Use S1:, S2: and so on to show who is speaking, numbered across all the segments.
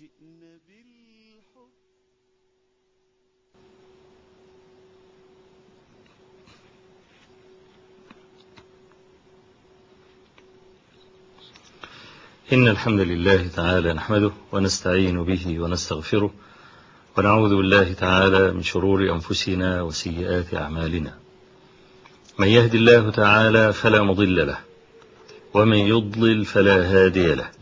S1: جئنا بالحب.
S2: إن الحمد لله تعالى نحمده ونستعين به ونستغفره ونعوذ بالله تعالى من شرور أنفسنا وسيئات أعمالنا. من يهد الله تعالى فلا مضل له ومن يضلل فلا هادي له.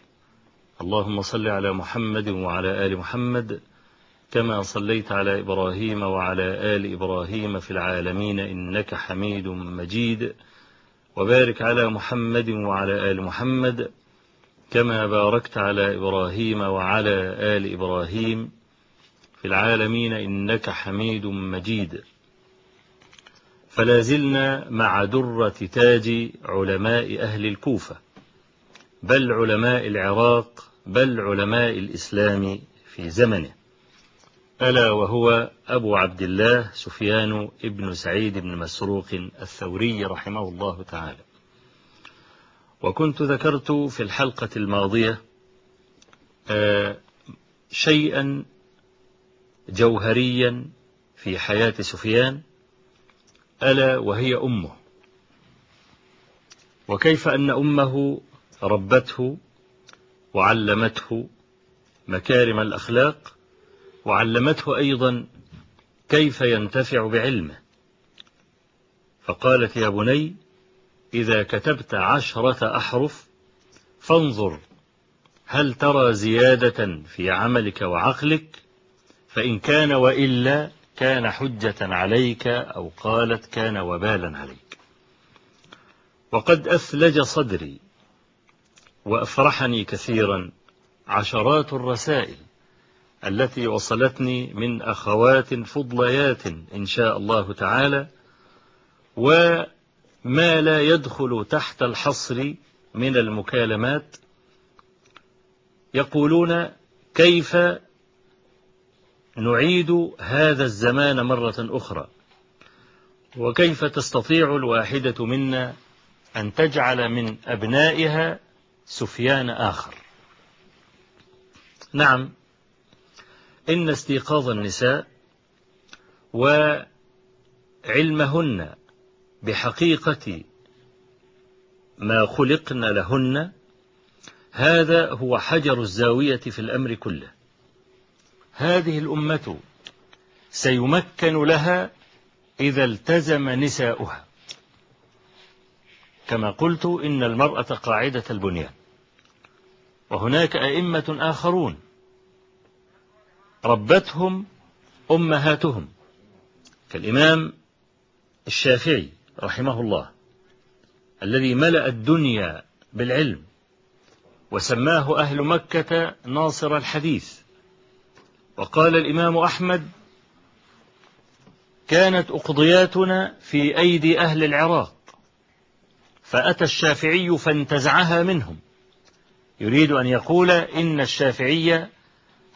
S2: اللهم صل على محمد وعلى آل محمد كما صليت على إبراهيم وعلى آل إبراهيم في العالمين إنك حميد مجيد وبارك على محمد وعلى آل محمد كما باركت على إبراهيم وعلى آل إبراهيم في العالمين إنك حميد مجيد. فلا زلنا مع درة تاج علماء أهل الكوفة بل علماء العراق بل علماء الإسلام في زمنه. ألا وهو أبو عبد الله سفيان ابن سعيد بن مسروق الثوري رحمه الله تعالى. وكنت ذكرت في الحلقة الماضية شيئا جوهريا في حياة سفيان ألا وهي أمه. وكيف أن أمه ربته وعلمته مكارم الأخلاق وعلمته أيضا كيف ينتفع بعلمه. فقالت يا بني إذا كتبت عشرة أحرف فانظر هل ترى زيادة في عملك وعقلك؟ فإن كان وإلا كان حجة عليك أو قالت كان وبالا عليك. وقد أثلج صدري وأفرحني كثيرا عشرات الرسائل التي وصلتني من أخوات فضليات إن شاء الله تعالى وما لا يدخل تحت الحصر من المكالمات. يقولون كيف نعيد هذا الزمان مرة أخرى؟ وكيف تستطيع الواحدة منا أن تجعل من أبنائها سفيان آخر. نعم إن استيقاظ النساء وعلمهن بحقيقة ما خلقن لهن هذا هو حجر الزاوية في الأمر كله. هذه الأمة سيمكن لها إذا التزم نساؤها. كما قلت إن المرأة قاعدة البنيان. وهناك أئمة آخرون ربتهم أمهاتهم كالإمام الشافعي رحمه الله الذي ملأ الدنيا بالعلم وسماه أهل مكة ناصر الحديث. وقال الإمام أحمد كانت أقضياتنا في أيدي أهل العراق فأتى الشافعي فانتزعها منهم. يريد أن يقول إن الشافعي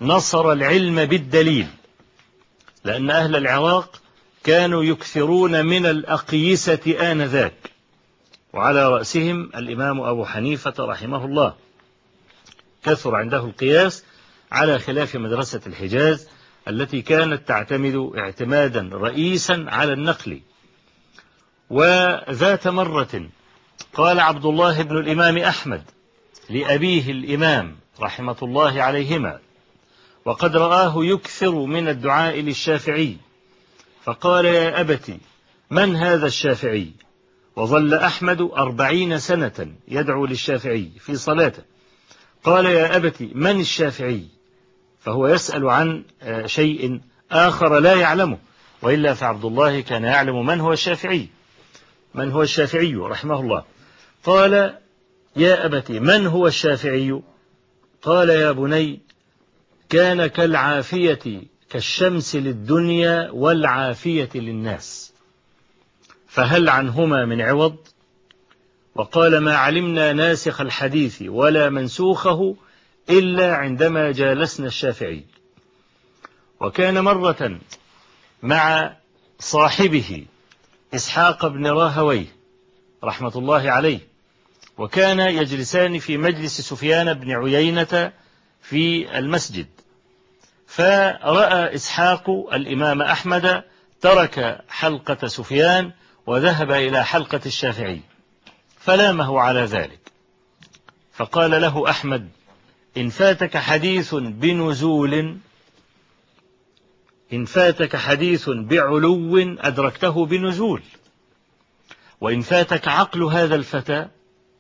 S2: نصر العلم بالدليل لأن أهل العراق كانوا يكثرون من الأقيسة آنذاك وعلى رأسهم الإمام أبو حنيفة رحمه الله. كثر عنده القياس على خلاف مدرسة الحجاز التي كانت تعتمد اعتمادا رئيسا على النقل. وذات مرة قال عبد الله بن الإمام أحمد لأبيه الإمام رحمة الله عليهما وقد رآه يكثر من الدعاء للشافعي فقال يا أبت من هذا الشافعي؟ وظل أحمد أربعين سنة يدعو للشافعي في صلاته. قال يا أبت من الشافعي؟ فهو يسأل عن شيء آخر لا يعلمه وإلا فعبد الله كان يعلم من هو الشافعي. من هو الشافعي رحمه الله؟ قال يا أبت من هو الشافعي؟ قال يا بني كان كالعافية كالشمس للدنيا والعافية للناس. فهل عنهما من عوض؟ وقال ما علمنا ناسخ الحديث ولا منسوخه إلا عندما جالسنا الشافعي. وكان مرة مع صاحبه إسحاق بن راهويه رحمة الله عليه وكان يجلسان في مجلس سفيان بن عيينة في المسجد. فرأى إسحاق الإمام أحمد ترك حلقة سفيان وذهب إلى حلقة الشافعي فلامه على ذلك. فقال له أحمد إن فاتك حديث بنزول إن فاتك حديث بعلو أدركته بنزول وإن فاتك عقل هذا الفتى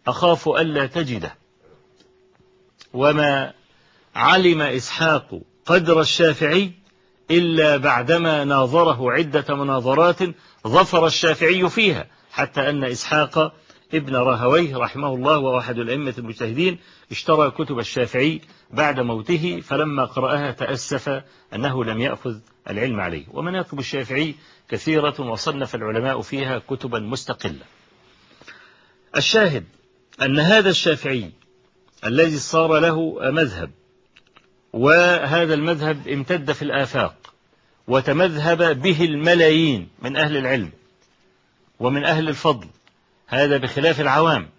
S2: أخاف ألا تجده. وما علم إسحاق قدر الشافعي إلا بعدما ناظره عدة مناظرات ظفر الشافعي فيها حتى أن إسحاق ابن راهويه رحمه الله وهو أحد الأئمة المجتهدين اشترى كتب الشافعي بعد موته فلما قرأها تأسف أنه لم يأخذ العلم عليه. ومناقب الشافعي كثيرة وصنف العلماء فيها كتبا مستقلة. الشاهد أن هذا الشافعي الذي صار له مذهب وهذا المذهب امتد في الآفاق وتمذهب به الملايين من أهل العلم ومن أهل الفضل هذا بخلاف العوام.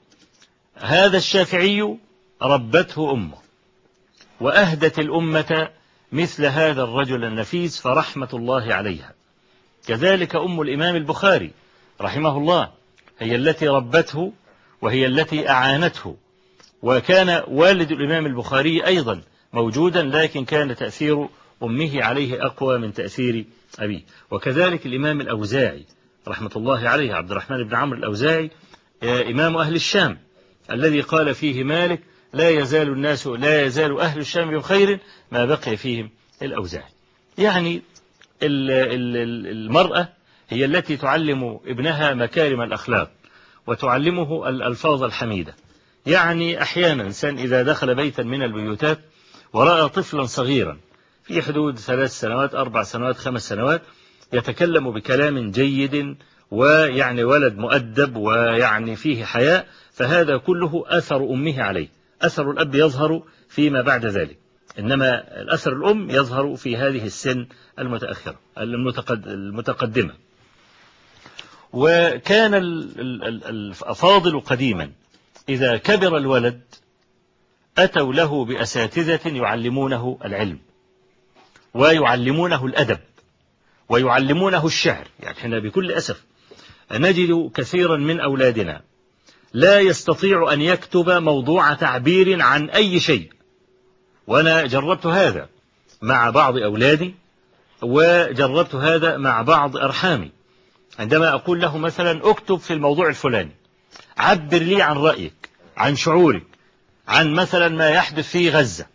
S2: هذا الشافعي ربته أمه وأهدت الأمة مثل هذا الرجل النفيس فرحمة الله عليها. كذلك أم الإمام البخاري رحمه الله هي التي ربته وهي التي أعانته. وكان والد الإمام البخاري أيضا موجودا لكن كان تأثير أمه عليه أقوى من تأثير أبيه. وكذلك الإمام الأوزاعي رحمة الله عليه عبد الرحمن بن عمرو الأوزاعي إمام أهل الشام الذي قال فيه مالك لا يزال الناس لا يزال أهل الشام بخير ما بقي فيهم الأوزاعي. يعني المرأة هي التي تعلم ابنها مكارم الأخلاق. وتعلمه الألفاظ الحميدة. يعني أحيانا إنسان إذا دخل بيتا من البيوتات ورأى طفلا صغيرا في حدود ثلاث سنوات أربع سنوات خمس سنوات يتكلم بكلام جيد ويعني ولد مؤدب ويعني فيه حياء فهذا كله أثر أمه عليه. أثر الأب يظهر فيما بعد ذلك. إنما الأثر الأم يظهر في هذه السن المتأخرة المتقدمة. وكان الأفاضل قديما. إذا كبر الولد أتوا له بأساتذة يعلمونه العلم ويعلمونه الأدب ويعلمونه الشعر. يعني إحنا بكل أسف نجد كثيرا من أولادنا لا يستطيع أن يكتب موضوع تعبير عن أي شيء. وأنا جربت هذا مع بعض أولادي وجربت هذا مع بعض أرحامي. عندما أقول له مثلا اكتب في الموضوع الفلاني عبر لي عن رأيك عن شعورك عن مثلا ما يحدث في غزة.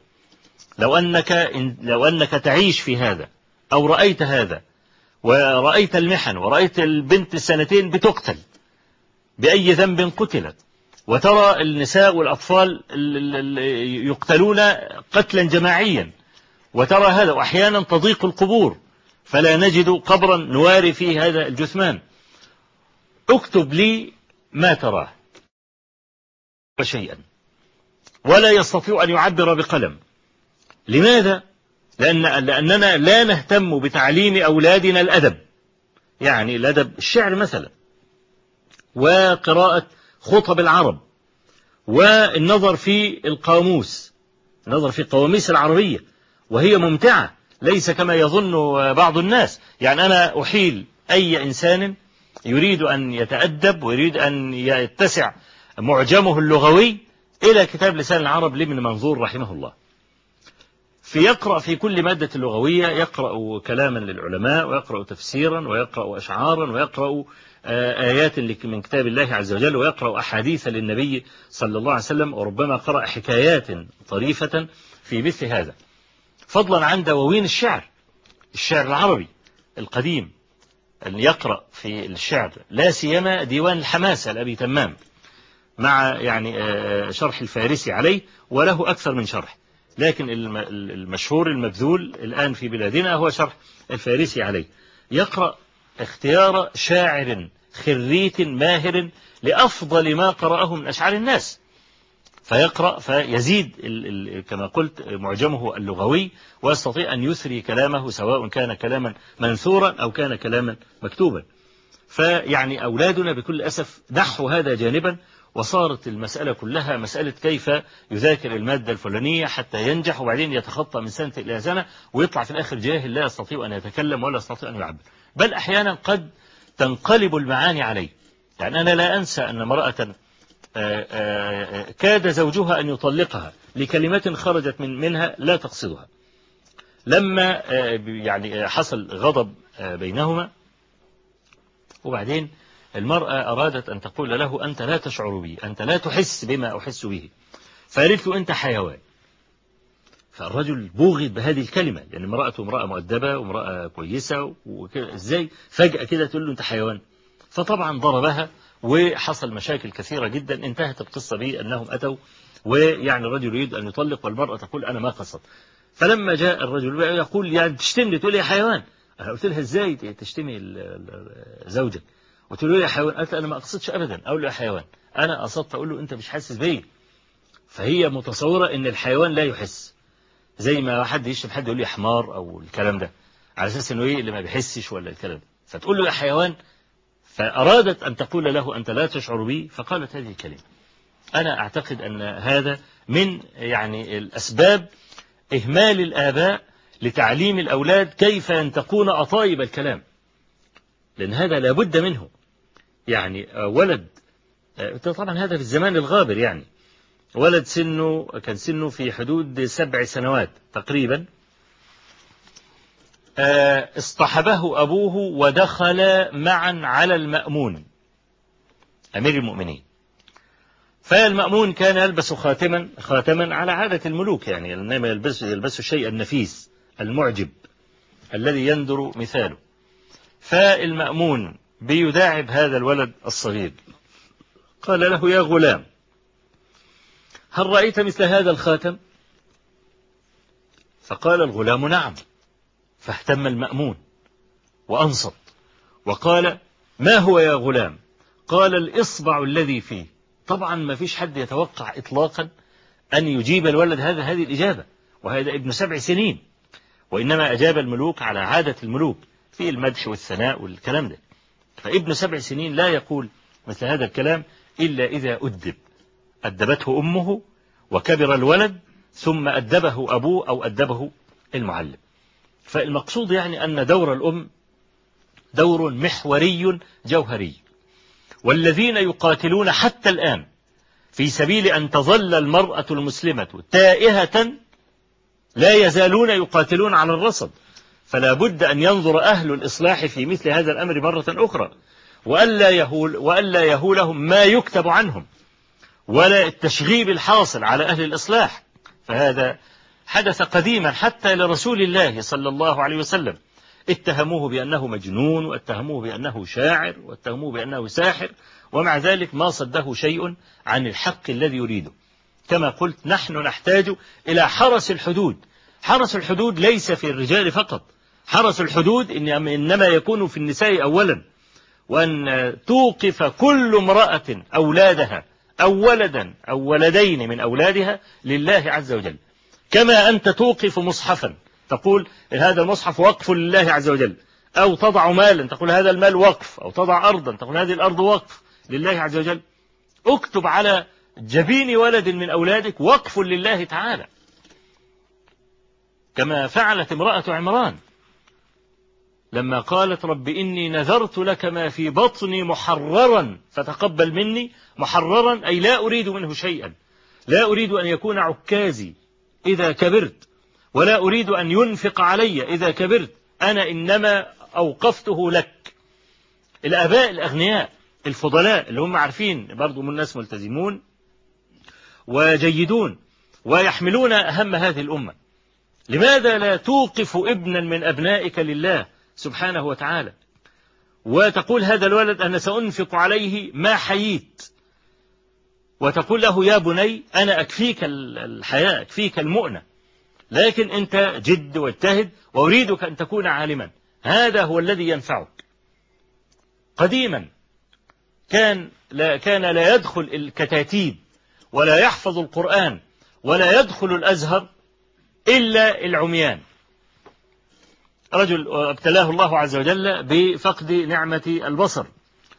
S2: لو أنك, لو أنك تعيش في هذا أو رأيت هذا ورأيت المحن ورأيت البنت السنتين بتقتل بأي ذنب قتلت وترى النساء والأطفال يقتلون قتلا جماعيا وترى هذا وأحيانا تضيق القبور فلا نجد قبرا نواري فيه هذا الجثمان. اكتب لي ما تراه. شيئا. ولا يستطيع أن يعبر بقلم. لماذا؟ لأن لأننا لا نهتم بتعليم أولادنا الأدب. يعني الأدب الشعر مثلا. وقراءة خطب العرب. والنظر في القاموس. النظر في القواميس العربية. وهي ممتعة. ليس كما يظن بعض الناس. يعني أنا أحيل أي إنسان يريد أن يتأدب ويريد أن يتسع معجمه اللغوي إلى كتاب لسان العرب لابن منظور رحمه الله. فيقرأ في كل مادة لغوية يقرأ كلاما للعلماء ويقرأ تفسيرا ويقرأ أشعارا ويقرأ آيات من كتاب الله عز وجل ويقرأ أحاديث للنبي صلى الله عليه وسلم وربما قرأ حكايات طريفة في مثل هذا. فضلا عن دواوين الشعر. الشعر العربي القديم أن يقرأ في الشعر لا سيما ديوان الحماسة لأبي تمام مع يعني شرح الفارسي عليه وله أكثر من شرح. لكن الم- المشهور المبذول الآن في بلادنا هو شرح الفارسي عليه. يقرأ اختيار شاعر خريت ماهر لأفضل ما قرأه من أشعار الناس. فيقرأ فيزيد كما قلت معجمه اللغوي ويستطيع أن يثري كلامه سواء كان كلاما منثورا أو كان كلاما مكتوبا. فيعني أولادنا بكل أسف نحوا هذا جانبا وصارت المسألة كلها مسألة كيف يذاكر المادة الفلانية حتى ينجح وبعدين يتخطى من سنة إلى سنة ويطلع في الآخر جاهل لا يستطيع أن يتكلم ولا يستطيع أن يعبر. بل أحيانا قد تنقلب المعاني عليه يعني أنا لا أنسى أن امرأة كاد زوجها أن يطلقها لكلمات خرجت من منها لا تقصدها. لما آه، يعني حصل غضب آه، بينهما وبعدين المرأة أرادت أن تقول له أنت لا تشعر بي أنت لا تحس بما أحس به. فقالت له أنت حيوان. فالرجل بوغض بهذه الكلمة لأن امرأته امرأة مؤدبة وامرأة كويسة وكده إزاي؟ فجأة كده تقول له أنت حيوان. فطبعا ضربها وحصل مشاكل كثيرة جدا انتهت القصة بأنهم أتوا ويعني الرجل يريد أن يطلق والمرأة تقول أنا ما قصد فلما جاء الرجل يقول يعني تشتمني؟ تقول يا حيوان. أنا قلت لها إزاي تشتمي زوجك؟ قلت له يا حيوان قالت أنا ما أقصدش ابدا. أقول له يا حيوان أنا قصدت أقول له أنت مش حاسس بيا فهي متصورة إن الحيوان لا يحس. زي ما حد يشتم حد يقول لي حمار أو الكلام ده على أساس إنه إيه اللي ما بيحسش ولا الكلام ده. فتقول له يا حيوان فأرادت أن تقول له أنت لا تشعر بي فقالت هذه الكلمة. أنا أعتقد أن هذا من يعني الأسباب إهمال الآباء لتعليم الأولاد كيف ينتقون أطايب الكلام. لأن هذا لابد منه. يعني ولد طبعا هذا في الزمان الغابر يعني. ولد سنه كان سنه في حدود سبع سنوات تقريبا. اصطحبه أبوه ودخل معا على المأمون أمير المؤمنين. فالمأمون كان يلبس خاتما خاتما على عادة الملوك يعني إنما يلبس يلبس الشيء النفيس المعجب الذي يندر مثاله. فالمأمون بيداعب هذا الولد الصغير. قال له يا غلام هل رأيت مثل هذا الخاتم؟ فقال الغلام نعم. فاهتم المأمون وأنصت. وقال ما هو يا غلام؟ قال الإصبع الذي فيه. طبعا ما فيش حد يتوقع إطلاقا أن يجيب الولد هذا هذه الإجابة وهذا ابن سبع سنين. وإنما أجاب الملوك على عادة الملوك في المدح والثناء والكلام ده. فابن سبع سنين لا يقول مثل هذا الكلام إلا إذا أدب. أدبته أمه وكبر الولد ثم أدبه أبوه أو أدبه المعلم. فالمقصود يعني أن دور الأم دور محوري جوهري. والذين يقاتلون حتى الآن في سبيل أن تظل المرأة المسلمة تائهة لا يزالون يقاتلون على الرصد. فلا بد أن ينظر أهل الإصلاح في مثل هذا الأمر مرة أخرى. وألا يهول وألا يهولهم ما يكتب عنهم. ولا التشغيب الحاصل على أهل الإصلاح. فهذا حدث قديما حتى لرسول الله صلى الله عليه وسلم. اتهموه بأنه مجنون واتهموه بأنه شاعر واتهموه بأنه ساحر ومع ذلك ما صده شيء عن الحق الذي يريده. كما قلت نحن نحتاج إلى حرس الحدود. حرس الحدود ليس في الرجال فقط. حرس الحدود إنما يكون في النساء أولا. وأن توقف كل امرأة أولادها أو ولدا أو ولدين من أولادها لله عز وجل. كما أنت توقف مصحفا. تقول هذا المصحف وقف لله عز وجل. أو تضع مالا. تقول هذا المال وقف. أو تضع أرضا. تقول هذه الأرض وقف لله عز وجل. اكتب على جبين ولد من أولادك وقف لله تعالى. كما فعلت امرأة عمران. لما قالت رب إني نذرت لك ما في بطني محررا. فتقبل مني. محررا أي لا أريد منه شيئا. لا أريد أن يكون عكازي. إذا كبرت. ولا أريد أن ينفق علي إذا كبرت. أنا إنما أوقفته لك. الآباء الأغنياء الفضلاء اللي هم عارفين برضو من الناس ملتزمون وجيدون ويحملون أهم هذه الأمة. لماذا لا توقف ابنا من أبنائك لله سبحانه وتعالى؟ وتقول هذا الولد أنا سأنفق عليه ما حييت. وتقول له يا بني أنا أكفيك الحياة أكفيك المؤنة. لكن أنت جد واجتهد وأريدك أن تكون عالما. هذا هو الذي ينفعك. قديما كان لا كان لا يدخل الكتاتيب ولا يحفظ القرآن ولا يدخل الأزهر إلا العميان. رجل ابتلاه الله عز وجل بفقد نعمة البصر.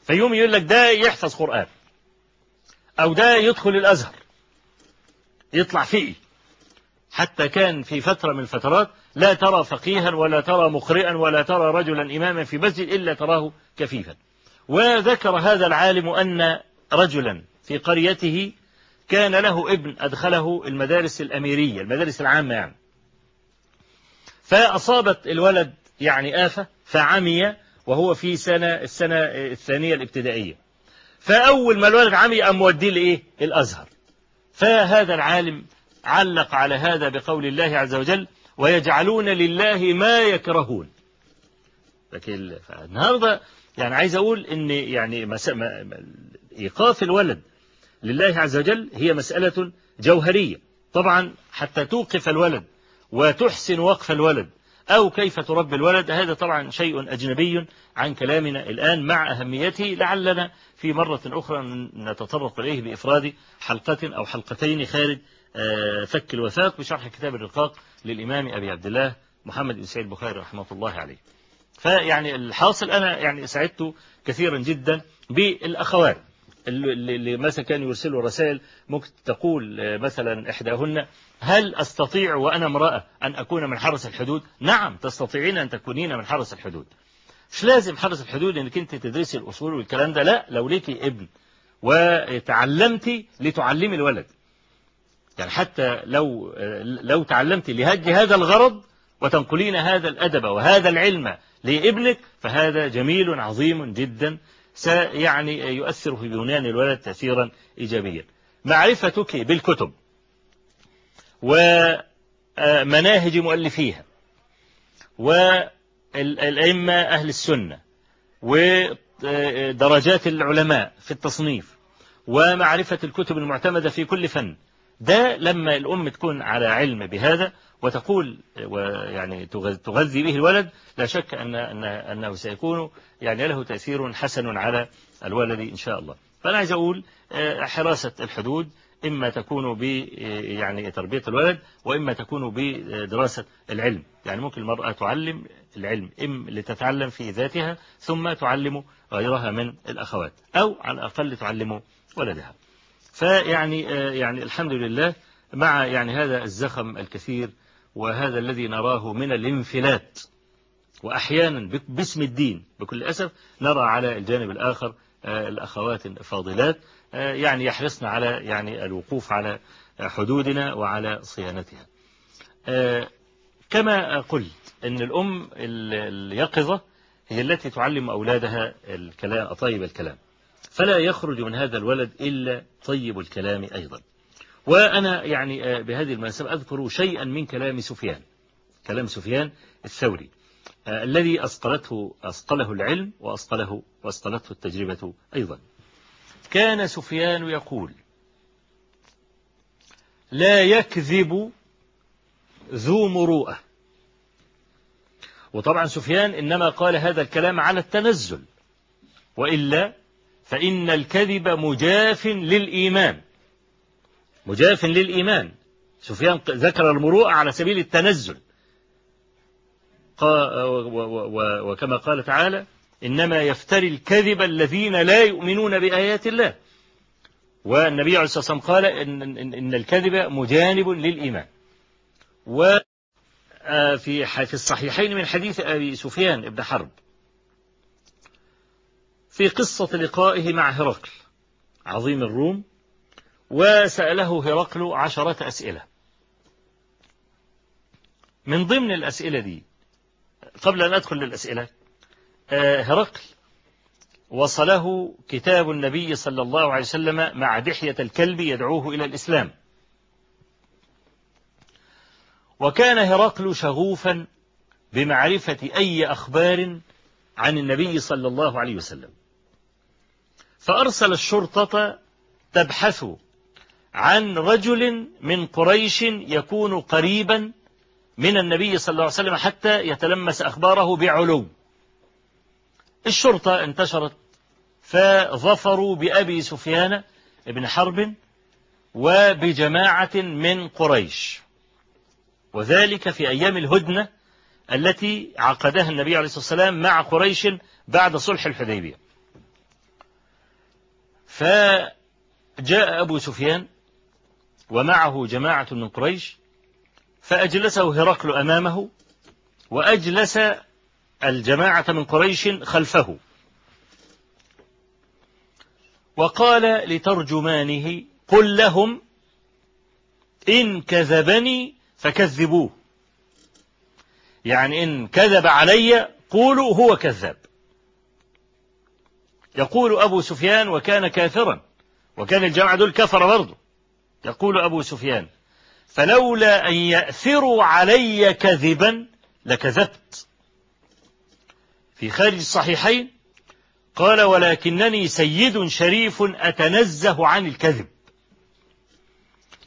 S2: فيوم يقول لك ده يحفظ قرآن. أو ده يدخل الأزهر. يطلع فيه. حتى كان في فترة من الفترات لا ترى فقيها ولا ترى مقرئا ولا ترى رجلا إماما في مسجد إلا تراه كفيفا. وذكر هذا العالم أن رجلا في قريته كان له ابن أدخله المدارس الأميرية المدارس العامة يعني. فأصابت الولد يعني آفة فعمي وهو في سنة السنة الثانية الابتدائية. فأول ما الولد عمي أم موديه لإيه؟ الأزهر فهذا العالم علق على هذا بقول الله عز وجل ويجعلون لله ما يكرهون. لكن النهارده يعني عايز أقول إن يعني. إيقاف الولد لله عز وجل هي مسألة جوهرية. طبعا حتى توقف الولد وتحسن وقف الولد أو كيف تربي الولد. هذا طبعا شيء أجنبي عن كلامنا الآن مع أهميته. لعلنا في مرة أخرى نتطرق إليه بإفراد حلقة أو حلقتين خارج فك الوثاق بشرح كتاب الرقاق للإمام أبي عبد الله محمد بن سعيد البخاري رحمه الله عليه. فيعني الحاصل أنا يعني سعدت كثيرا جدا بالأخوات اللي مثلا كانوا يرسلوا رسائل ممكن تقول مثلا إحداهن هل أستطيع وأنا امرأة أن أكون من حرس الحدود؟ نعم تستطيعين أن تكونين من حرس الحدود. مش لازم حرس الحدود أنك أنت تدرسي الأصول والكلام ده لا لو ليكي ابن وتعلمتي لتعلمي الولد. يعني حتى لو لو تعلمت لهذا الغرض وتنقلين هذا الأدب وهذا العلم لابنك فهذا جميل عظيم جدا. سيعني يؤثر في بنيان الولد تأثيرا إيجابيا. معرفتك بالكتب. ومناهج مؤلفيها والأئمة أهل السنة ودرجات العلماء في التصنيف ومعرفة الكتب المعتمدة في كل فن ده لما الأم تكون على علم بهذا وتقول ويعني تغذي به الولد لا شك أن أن أنه سيكون يعني له تأثير حسن على الولد إن شاء الله. فأنا عايز أقول حراسة الحدود إما تكون ب يعني تربية الولد وإما تكون بدراسة العلم، يعني ممكن المرأة تعلم العلم إم لتتعلم في ذاتها ثم تعلم غيرها من الأخوات أو على الأقل تعلم ولدها. فيعني يعني الحمد لله مع يعني هذا الزخم الكثير وهذا الذي نراه من الانفلات وأحيانا باسم الدين بكل أسف نرى على الجانب الآخر الأخوات الفاضلات يعني يحرصن على يعني الوقوف على حدودنا وعلى صيانتها. كما قلت أن الأم اليقظة هي التي تعلم أولادها الكلام طيب الكلام. فلا يخرج من هذا الولد إلا طيب الكلام أيضا. وأنا يعني بهذه المناسبة أذكر شيئا من كلام سفيان كلام سفيان الثوري. الذي أصقلته أصقله العلم وأصقله وأصقلته التجربة أيضا. كان سفيان يقول لا يكذب ذو مروءة. وطبعا سفيان إنما قال هذا الكلام على التنزل. وإلا فإن الكذب مجاف للإيمان. مجاف للإيمان. سفيان ذكر المروءة على سبيل التنزل. وكما قال تعالى إنما يفتري الكذب الذين لا يؤمنون بآيات الله. والنبي عليه الصلاة والسلام قال إن, إن, الكذب مجانب للإيمان. وفي في الصحيحين من حديث أبي سفيان بن حرب. في قصة لقائه مع هرقل عظيم الروم وسأله هرقل عشرة أسئلة. من ضمن الأسئلة دي قبل أن أدخل للأسئلة هرقل وصله كتاب النبي صلى الله عليه وسلم مع دحية الكلب يدعوه إلى الإسلام. وكان هرقل شغوفا بمعرفة أي أخبار عن النبي صلى الله عليه وسلم. فأرسل الشرطة تبحث عن رجل من قريش يكون قريبا من النبي صلى الله عليه وسلم حتى يتلمس أخباره بعلو. الشرطة انتشرت فظفروا بأبي سفيان بن حرب وبجماعة من قريش. وذلك في أيام الهدنة التي عقدها النبي عليه الصلاة والسلام مع قريش بعد صلح الحديبية. فجاء أبو سفيان ومعه جماعة من قريش فأجلسه هرقل أمامه وأجلس الجماعة من قريش خلفه. وقال لترجمانه قل لهم إن كذبني فكذبوه. يعني إن كذب علي قولوا هو كذاب. يقول أبو سفيان وكان كافرا وكان الجماعة دول كفر برضه. يقول أبو سفيان فلولا أن يأثروا علي كذبا لكذبت. في خارج الصحيحين قال ولكنني سيد شريف أتنزه عن الكذب.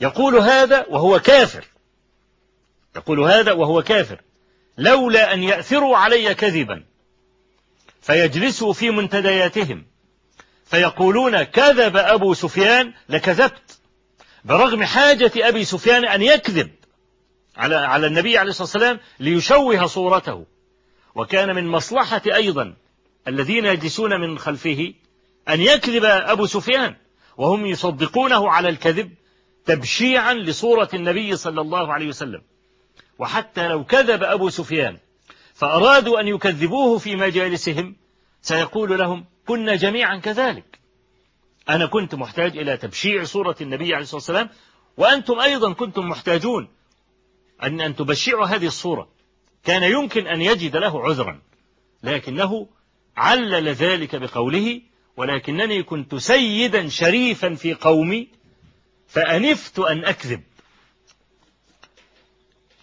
S2: يقول هذا وهو كافر. يقول هذا وهو كافر. لولا أن يأثروا علي كذبا فيجلسوا في منتدياتهم فيقولون كذب أبو سفيان لكذبت. برغم حاجة أبي سفيان أن يكذب على على النبي عليه الصلاة والسلام ليشوه صورته. وكان من مصلحة أيضا الذين يجلسون من خلفه أن يكذب أبو سفيان وهم يصدقونه على الكذب تبشيعا لصورة النبي صلى الله عليه وسلم. وحتى لو كذب أبو سفيان فأرادوا أن يكذبوه في مجالسهم سيقول لهم كنا جميعا كذلك. أنا كنت محتاج إلى تبشيع صورة النبي عليه الصلاة والسلام وأنتم أيضا كنتم محتاجون أن أن تبشعوا هذه الصورة. كان يمكن أن يجد له عذرا لكنه علل ذلك بقوله ولكنني كنت سيدا شريفا في قومي فأنفت أن أكذب.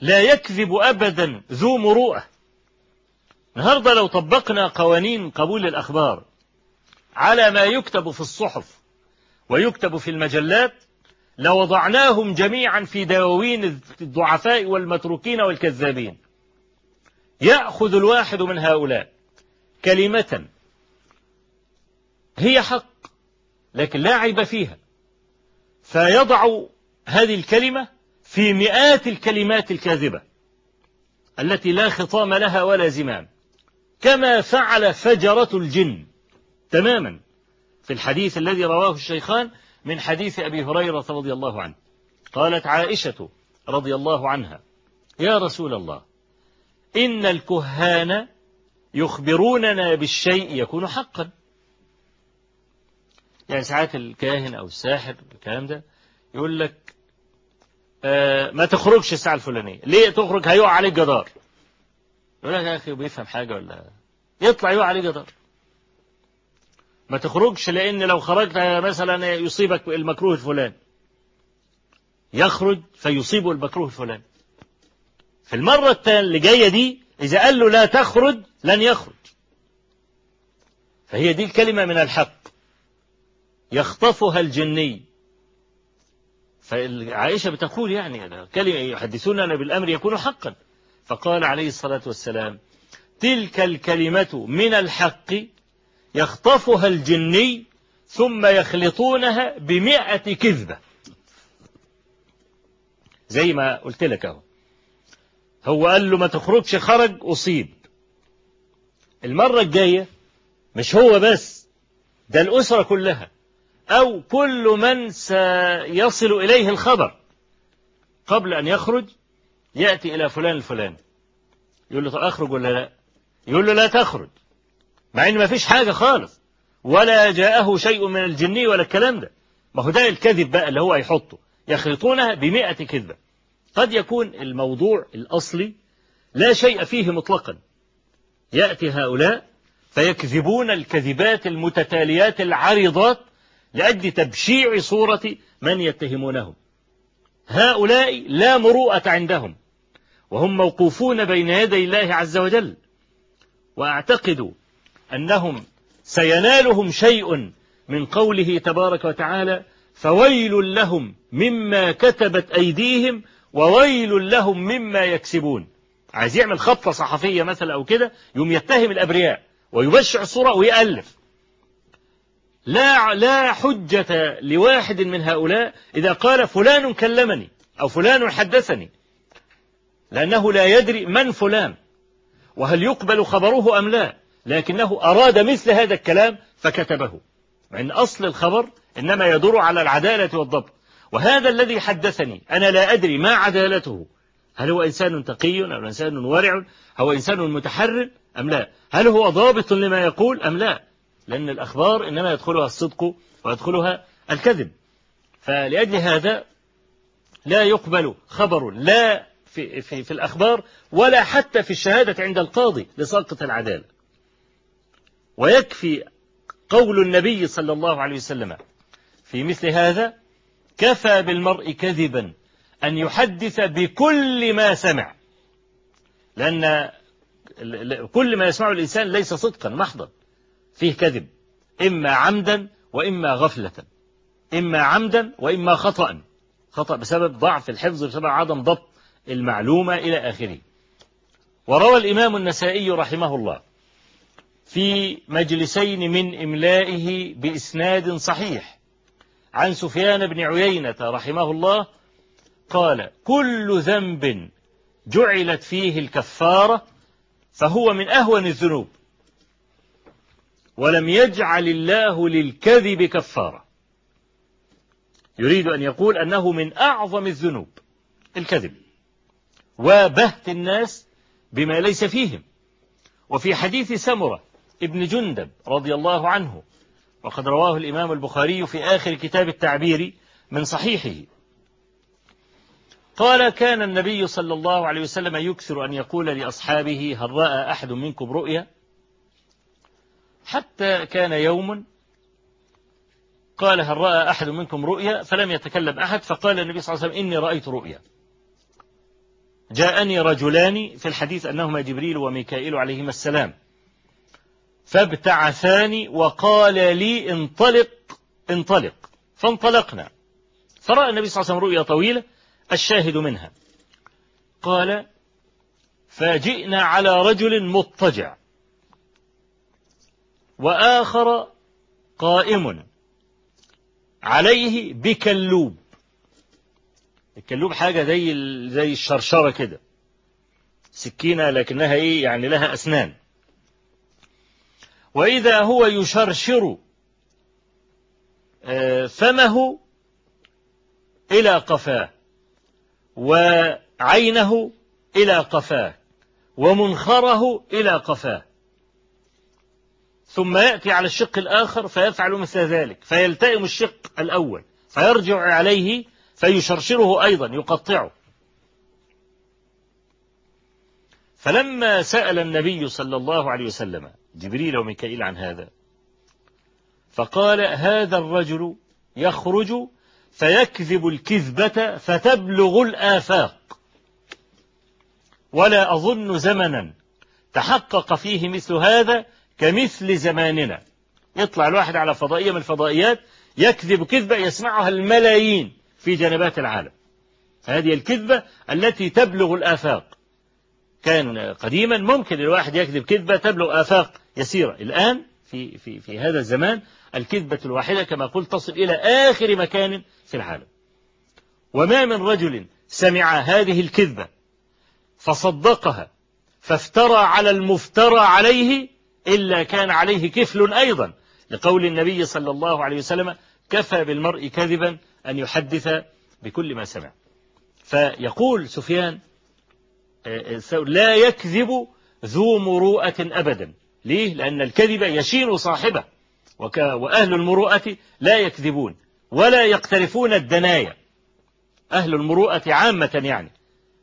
S2: لا يكذب أبدا ذو مروءة. النهاردة لو طبقنا قوانين قبول الأخبار على ما يكتب في الصحف ويكتب في المجلات لوضعناهم جميعا في دواوين الضعفاء والمتروكين والكذابين. يأخذ الواحد من هؤلاء كلمة هي حق لكن لا عيب فيها. فيضع هذه الكلمة في مئات الكلمات الكاذبة التي لا خطام لها ولا زمام كما فعل فجرة الجن. تماما في الحديث الذي رواه الشيخان من حديث أبي هريرة رضي الله عنه. قالت عائشة رضي الله عنها يا رسول الله إن الكهان يخبروننا بالشيء يكون حقا. يعني ساعات الكاهن أو الساحر الكلام ده يقول لك آه ما تخرجش الساعة الفلانية. ليه تخرج؟ هيقع عليك جدار. يقول لك يا أخي بيفهم حاجة ولا يطلع يقع عليه جدار. ما تخرجش لأن لو خرجت مثلا يصيبك المكروه الفلاني. يخرج فيصيبه المكروه الفلاني. في المرة الثانية اللي جاية دي إذا قال له لا تخرج لن يخرج. فهي دي الكلمة من الحق. يخطفها الجني. فعائشة بتقول يعني كلمة يحدثوننا بالأمر يكون حقا. فقال عليه الصلاة والسلام تلك الكلمة من الحق يخطفها الجني ثم يخلطونها بمئة كذبة. زي ما قلت لك أهو. هو قال له ما تخرجش خرج أصيب. المرة الجاية مش هو بس ده الأسرة كلها أو كل من سيصل إليه الخبر. قبل أن يخرج يأتي إلى فلان الفلاني. يقول له أخرج ولا لا؟ يقول له لا تخرج. مع إن ما فيش حاجة خالص. ولا جاءه شيء من الجني ولا الكلام ده. ما هو ده الكذب بقى اللي هو يحطه يخلطونها بمئة كذبة. قد يكون الموضوع الأصلي لا شيء فيه مطلقا. يأتي هؤلاء فيكذبون الكذبات المتتاليات العريضات لأجل تبشيع صورة من يتهمونهم. هؤلاء لا مروءة عندهم. وهم موقوفون بين يدي الله عز وجل. وأعتقد أنهم سينالهم شيء من قوله تبارك وتعالى فويل لهم مما كتبت أيديهم وويل لهم مما يكسبون. عايز يعمل خطة صحفية مثلا أو كده يوم يتهم الأبرياء ويبشع الصورة ويألف. لا لا حجة لواحد من هؤلاء إذا قال فلان كلمني أو فلان حدثني لأنه لا يدري من فلان وهل يقبل خبره أم لا. لكنه أراد مثل هذا الكلام فكتبه. وإن أصل الخبر إنما يدور على العدالة والضبط. وهذا الذي حدثني أنا لا أدري ما عدالته. هل هو إنسان تقي أو إنسان ورع؟ هو إنسان متحرر أم لا؟ هل هو ضابط لما يقول أم لا؟ لأن الأخبار إنما يدخلها الصدق ويدخلها الكذب. فلأجل هذا لا يقبل خبر لا في, في, في الأخبار ولا حتى في الشهادة عند القاضي لسقط العدالة. ويكفي قول النبي صلى الله عليه وسلم في مثل هذا كفى بالمرء كذبا أن يحدث بكل ما سمع. لأن كل ما يسمعه الإنسان ليس صدقا محضا. فيه كذب. إما عمدا وإما غفلة. إما عمدا وإما خطأ خطأ بسبب ضعف الحفظ بسبب عدم ضبط المعلومة إلى آخره. وروى الإمام النسائي رحمه الله في مجلسين من إملائه بإسناد صحيح. عن سفيان بن عيينة رحمه الله قال كل ذنب جعلت فيه الكفارة فهو من أهون الذنوب ولم يجعل الله للكذب كفارة. يريد أن يقول أنه من أعظم الذنوب الكذب وبهت الناس بما ليس فيهم. وفي حديث سمرة ابن جندب رضي الله عنه وقد رواه الإمام البخاري في آخر كتاب التعبير من صحيحه. قال كان النبي صلى الله عليه وسلم يكثر أن يقول لأصحابه هل رأى أحد منكم رؤيا؟ حتى كان يوم قال هل رأى أحد منكم رؤيا؟ فلم يتكلم أحد فقال النبي صلى الله عليه وسلم إني رأيت رؤيا. جاءني رجلان في الحديث أنهما جبريل وميكائيل عليهما السلام. فابتعثاني وقال لي انطلق انطلق. فانطلقنا. فرأى النبي صلى الله عليه وسلم رؤيا طويلة الشاهد منها. قال فجئنا على رجل مضطجع. وآخر قائم عليه بكلوب. الكلوب حاجة زي زي الشرشرة كده. سكينة لكنها إيه؟ يعني لها أسنان. وإذا هو يشرشر فمه إلى قفاه وعينه إلى قفاه ومنخره إلى قفاه. ثم يأتي على الشق الآخر فيفعل مثل ذلك فيلتئم الشق الأول فيرجع عليه فيشرشره أيضا يقطعه. فلما سأل النبي صلى الله عليه وسلم جبريل وميكائيل عن هذا فقال هذا الرجل يخرج فيكذب الكذبة فتبلغ الآفاق ولا أظن زمنا تحقق فيه مثل هذا كمثل زماننا. يطلع الواحد على فضائية من الفضائيات يكذب كذبة يسمعها الملايين في جنبات العالم. هذه الكذبة التي تبلغ الآفاق. كان قديما ممكن الواحد يكذب كذبة تبلغ آفاق يسيرة. الآن في, في, في هذا الزمان الكذبة الواحدة كما قلت تصل إلى آخر مكان في العالم. وما من رجل سمع هذه الكذبة فصدقها فافترى على المفترى عليه إلا كان عليه كفل أيضا. لقول النبي صلى الله عليه وسلم كفى بالمرء كذبا أن يحدث بكل ما سمع. فيقول سفيان لا يكذب ذو مروءة أبدا. ليه؟ لأن الكذب يشين صاحبه. وأهل المروءة لا يكذبون ولا يقترفون الدنايا. أهل المروءة عامة يعني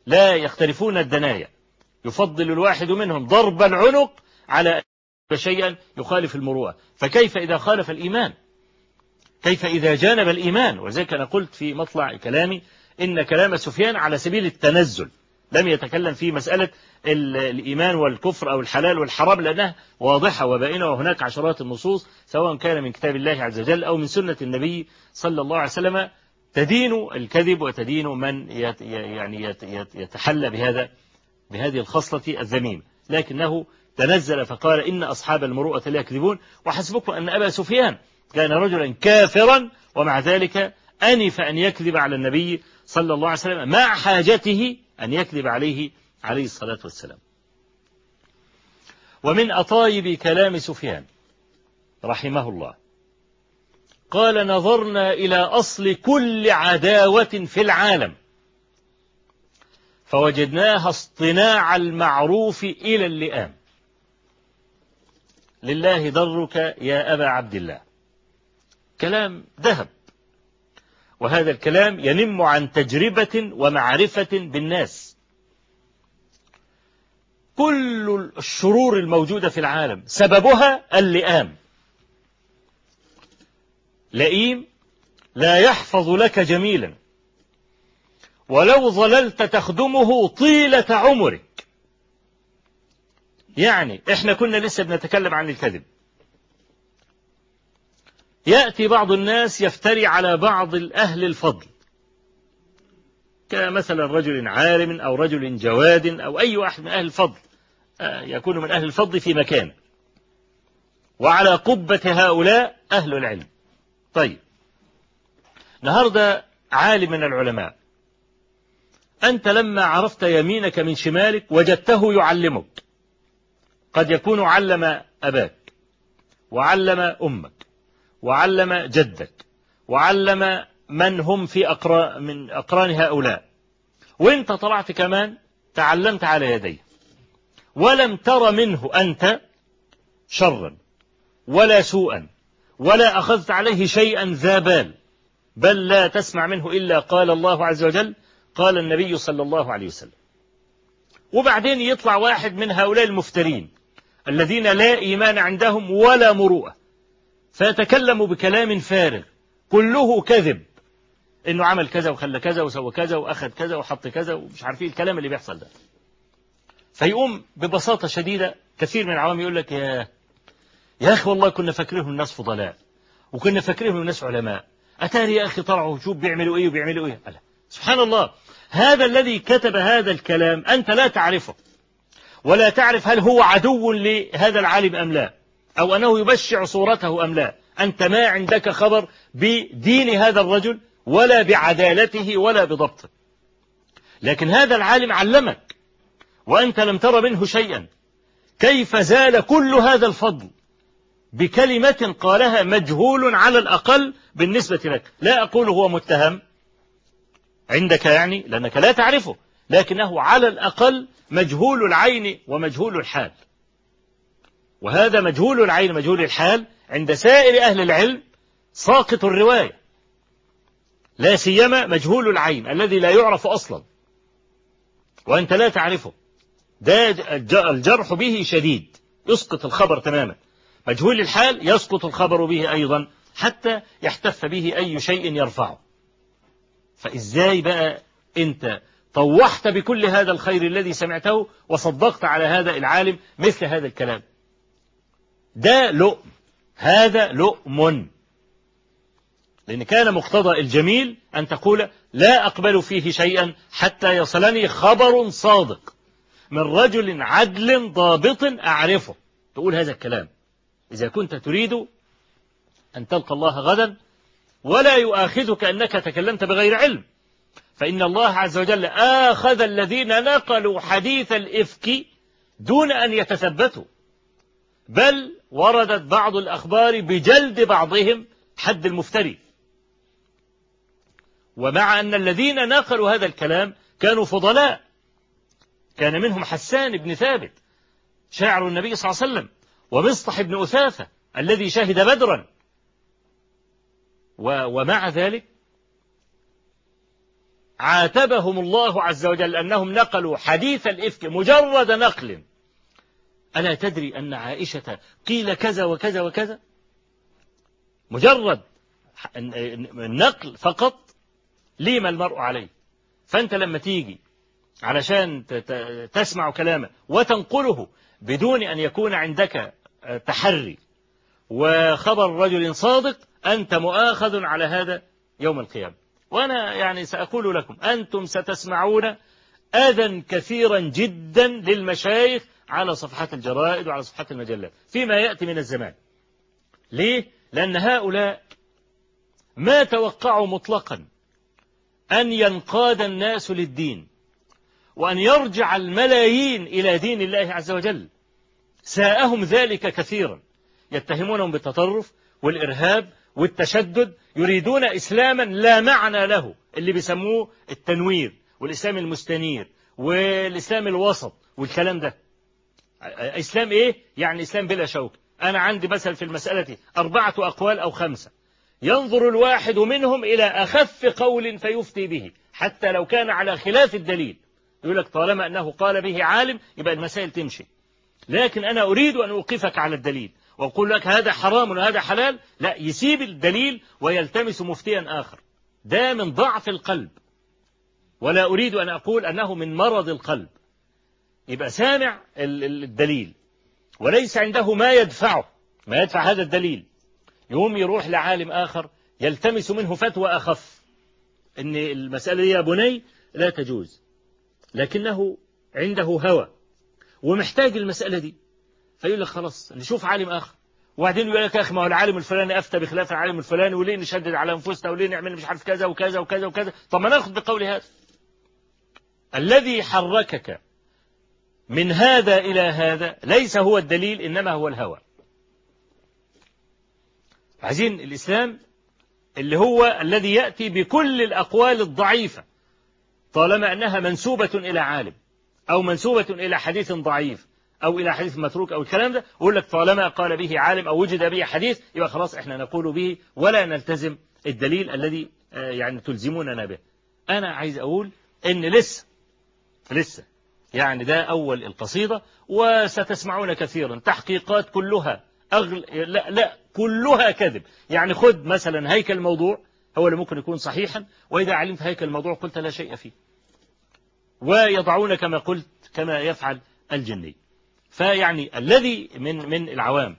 S2: لا يقترفون الدنايا. يفضل الواحد منهم ضرب العنق على شيئا يخالف المروءة. فكيف إذا خالف الإيمان؟ كيف إذا جانب الإيمان؟ ولذلك أنا قلت في مطلع كلامي إن كلام سفيان على سبيل التنزل. لم يتكلم في مسألة الإيمان والكفر أو الحلال والحرام لأنها واضحة وبائنة وهناك عشرات النصوص سواء كان من كتاب الله عز وجل أو من سنة النبي صلى الله عليه وسلم تدين الكذب وتدين من يعني يت يت يتحلى بهذا بهذه الخصلة الذميمة. لكنه تنزل فقال إن أصحاب المروءة لا يكذبون وحسبكم أن أبا سفيان كان رجلا كافرا ومع ذلك أنف أن يكذب على النبي صلى الله عليه وسلم مع حاجته أن يكذب عليه عليه الصلاة والسلام. ومن أطايب كلام سفيان رحمه الله قال نظرنا إلى أصل كل عداوة في العالم فوجدناها اصطناع المعروف إلى اللئام. لله ضرك يا أبا عبد الله. كلام ذهب. وهذا الكلام ينم عن تجربة ومعرفة بالناس. كل الشرور الموجودة في العالم سببها اللئام. لئيم لا يحفظ لك جميلا. ولو ظللت تخدمه طيلة عمرك. يعني إحنا كنا لسه بنتكلم عن الكذب. يأتي بعض الناس يفتري على بعض الأهل الفضل. كمثلا رجل عالم أو رجل جواد أو أي واحد من أهل الفضل. يكون من أهل الفضل في مكان. وعلى قبة هؤلاء أهل العلم. طيب. النهاردة عالم من العلماء. أنت لما عرفت يمينك من شمالك وجدته يعلمك. قد يكون علم أباك وعلم أمك. وعلم جدك وعلم من هم في أقران من أقران هؤلاء. وانت طلعت كمان تعلمت على يديه ولم تر منه أنت شرا ولا سوءا ولا أخذت عليه شيئا ذا بال. بل لا تسمع منه إلا قال الله عز وجل قال النبي صلى الله عليه وسلم. وبعدين يطلع واحد من هؤلاء المفترين الذين لا إيمان عندهم ولا مروءة. فيتكلم بكلام فارغ. كله كذب. إنه عمل كذا وخلى كذا وسوى كذا وأخذ كذا وحط كذا ومش عارفين الكلام اللي بيحصل ده. فيقوم ببساطة شديدة. كثير من العوام يقول لك يا يا أخي والله كنا فاكرينهم الناس فضلاء. وكنا فاكرينهم الناس علماء. أتاري يا أخي طلعوا شوف بيعملوا إيه وبيعملوا إيه. ألا سبحان الله. هذا الذي كتب هذا الكلام أنت لا تعرفه. ولا تعرف هل هو عدو لهذا العالم أم لا. أو أنه يبشع صورته أم لا؟ أنت ما عندك خبر بدين هذا الرجل ولا بعدالته ولا بضبطه. لكن هذا العالم علمك وأنت لم تر منه شيئا. كيف زال كل هذا الفضل بكلمة قالها مجهول على الأقل بالنسبة لك؟ لا أقول هو متهم عندك يعني لأنك لا تعرفه لكنه على الأقل مجهول العين ومجهول الحال. وهذا مجهول العين مجهول الحال. عند سائر أهل العلم ساقط الرواية. لا سيما مجهول العين الذي لا يعرف أصلا. وأنت لا تعرفه. ده الجرح به شديد. يسقط الخبر تماما. مجهول الحال يسقط الخبر به أيضا حتى يحتف به أي شيء يرفعه. فإزاي بقى أنت طوحت بكل هذا الخير الذي سمعته وصدقت على هذا العالم مثل هذا الكلام؟ ده لؤم. هذا لؤم. لأن كان مقتضى الجميل أن تقول لا أقبل فيه شيئا حتى يصلني خبر صادق من رجل عدل ضابط أعرفه. تقول هذا الكلام. إذا كنت تريد أن تلقى الله غدا ولا يؤاخذك أنك تكلمت بغير علم فإن الله عز وجل آخذ الذين نقلوا حديث الإفك دون أن يتثبتوا. بل وردت بعض الأخبار بجلد بعضهم حد المفتري. ومع أن الذين نقلوا هذا الكلام كانوا فضلاء. كان منهم حسان بن ثابت شاعر النبي صلى الله عليه وسلم ومصطح بن أثاثة الذي شهد بدرا. ومع ذلك عاتبهم الله عز وجل أنهم نقلوا حديث الإفك مجرد نقل ألا تدري أن عائشة قيل كذا وكذا وكذا؟ مجرد النقل فقط ليما المرء عليه. فأنت لما تيجي علشان تسمع كلامه وتنقله بدون أن يكون عندك تحري وخبر رجل صادق أنت مؤاخذ على هذا يوم القيامة. وأنا يعني سأقول لكم أنتم ستسمعون أذى كثيرا جدا للمشايخ على صفحات الجرائد وعلى صفحات المجلات. فيما يأتي من الزمان. ليه؟ لأن هؤلاء ما توقعوا مطلقا أن ينقاد الناس للدين وأن يرجع الملايين إلى دين الله عز وجل. ساءهم ذلك كثيرا. يتهمونهم بالتطرف والإرهاب والتشدد يريدون إسلاما لا معنى له اللي بيسموه التنوير والإسلام المستنير والإسلام الوسط والكلام ده. إسلام إيه؟ يعني إسلام بلا شوك. أنا عندي مثلا في المسألة أربعة أقوال أو خمسة. ينظر الواحد منهم إلى أخف قول فيفتي به حتى لو كان على خلاف الدليل. يقول لك طالما أنه قال به عالم يبقى المسائل تمشي. لكن أنا أريد أن أوقفك على الدليل وأقول لك هذا حرام وهذا حلال. لا يسيب الدليل ويلتمس مفتيا آخر. ده من ضعف القلب. ولا أريد أن أقول أنه من مرض القلب. يبقى سامع الدليل. وليس عنده ما يدفعه. ما يدفع هذا الدليل. يوم يروح لعالم آخر يلتمس منه فتوى أخف. إن المسألة دي يا بني لا تجوز. لكنه عنده هوى ومحتاج المسألة دي. فيقول لك خلاص نشوف عالم آخر. وبعدين يقول لك يا أخي ما هو العالم الفلاني أفتى بخلاف العالم الفلاني وليه نشدد على أنفسنا وليه نعمل مش عارف كذا وكذا وكذا وكذا. طب ما ناخذ بقول هذا. الذي حركك من هذا إلى هذا ليس هو الدليل إنما هو الهوى. عايزين الإسلام اللي هو الذي يأتي بكل الأقوال الضعيفة طالما أنها منسوبة إلى عالم أو منسوبة إلى حديث ضعيف أو إلى حديث متروك أو الكلام ده يقول لك طالما قال به عالم أو وجد به حديث يبقى خلاص إحنا نقول به ولا نلتزم الدليل الذي يعني تلزموننا به. أنا عايز أقول إن لسه لسه يعني ده أول القصيدة وستسمعون كثيرا. تحقيقات كلها أغل... لا لا كلها كذب. يعني خذ مثلا هيكل الموضوع هو اللي ممكن يكون صحيحا وإذا علمت هيكل الموضوع قلت لا شيء فيه. ويضعون كما قلت كما يفعل الجني. فيعني الذي من من العوام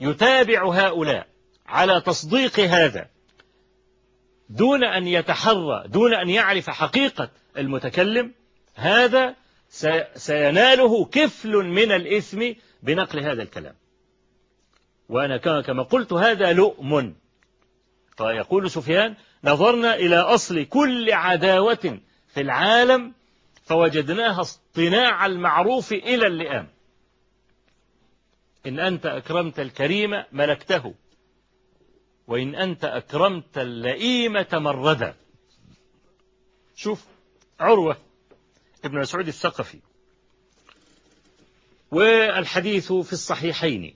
S2: يتابع هؤلاء على تصديق هذا دون أن يتحرى دون أن يعرف حقيقة المتكلم هذا سيناله كفل من الإثم بنقل هذا الكلام. وأنا كما قلت هذا لؤم. فيقول سفيان نظرنا إلى أصل كل عداوة في العالم فوجدناها اصطناع المعروف إلى اللئام. إن أنت أكرمت الكريم ملكته وإن أنت أكرمت اللئيم تمردا شوف عروة. ابن مسعود الثقفي. والحديث في الصحيحين.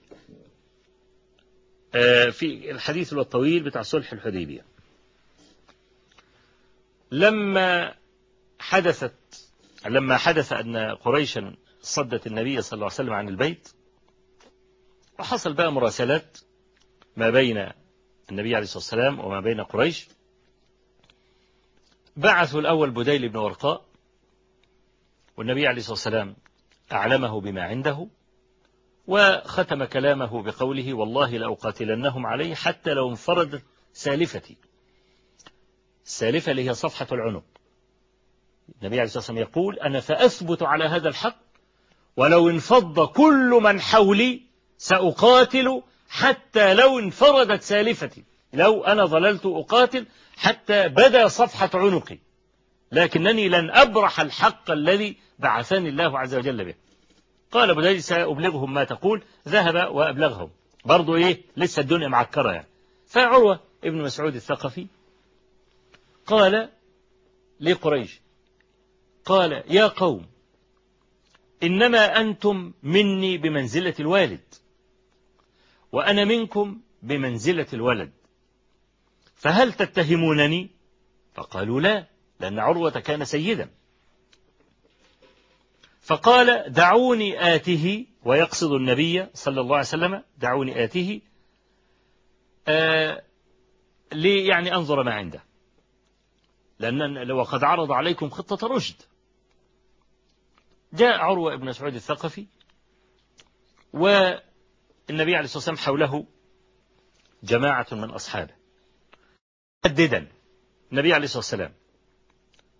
S2: في الحديث الطويل بتاع صلح الحديبية. لما حدثت لما حدث أن قريشا صدت النبي صلى الله عليه وسلم عن البيت وحصل بقى مراسلات ما بين النبي عليه الصلاة والسلام وما بين قريش. بعثوا الأول بديل بن ورقاء والنبي عليه الصلاة والسلام أعلمه بما عنده وختم كلامه بقوله والله لأقاتلنهم عليه حتى لو انفردت سالفتي. السالفة اللي هي صفحة العنق. النبي عليه الصلاة والسلام يقول أنا فأثبت على هذا الحق ولو انفض كل من حولي سأقاتل حتى لو انفردت سالفتي. لو أنا ظللت أقاتل حتى بدا صفحة عنقي. لكنني لن أبرح الحق الذي بعثني الله عز وجل به. قال بديل سأبلغهم ما تقول. ذهب وأبلغهم. برضو إيه؟ لسه الدنيا معكرة يعني. فعروة ابن مسعود الثقفي قال لقريش قال يا قوم إنما أنتم مني بمنزلة الوالد وأنا منكم بمنزلة الولد. فهل تتهمونني؟ فقالوا لا. لأن عروة كان سيدا. فقال دعوني آته ويقصد النبي صلى الله عليه وسلم دعوني آته آه لي يعني أنظر ما عنده. لأن لو قد عرض عليكم خطة رشد. جاء عروة بن مسعود الثقفي والنبي عليه الصلاة والسلام حوله جماعة من أصحابه. مهددا النبي عليه الصلاة والسلام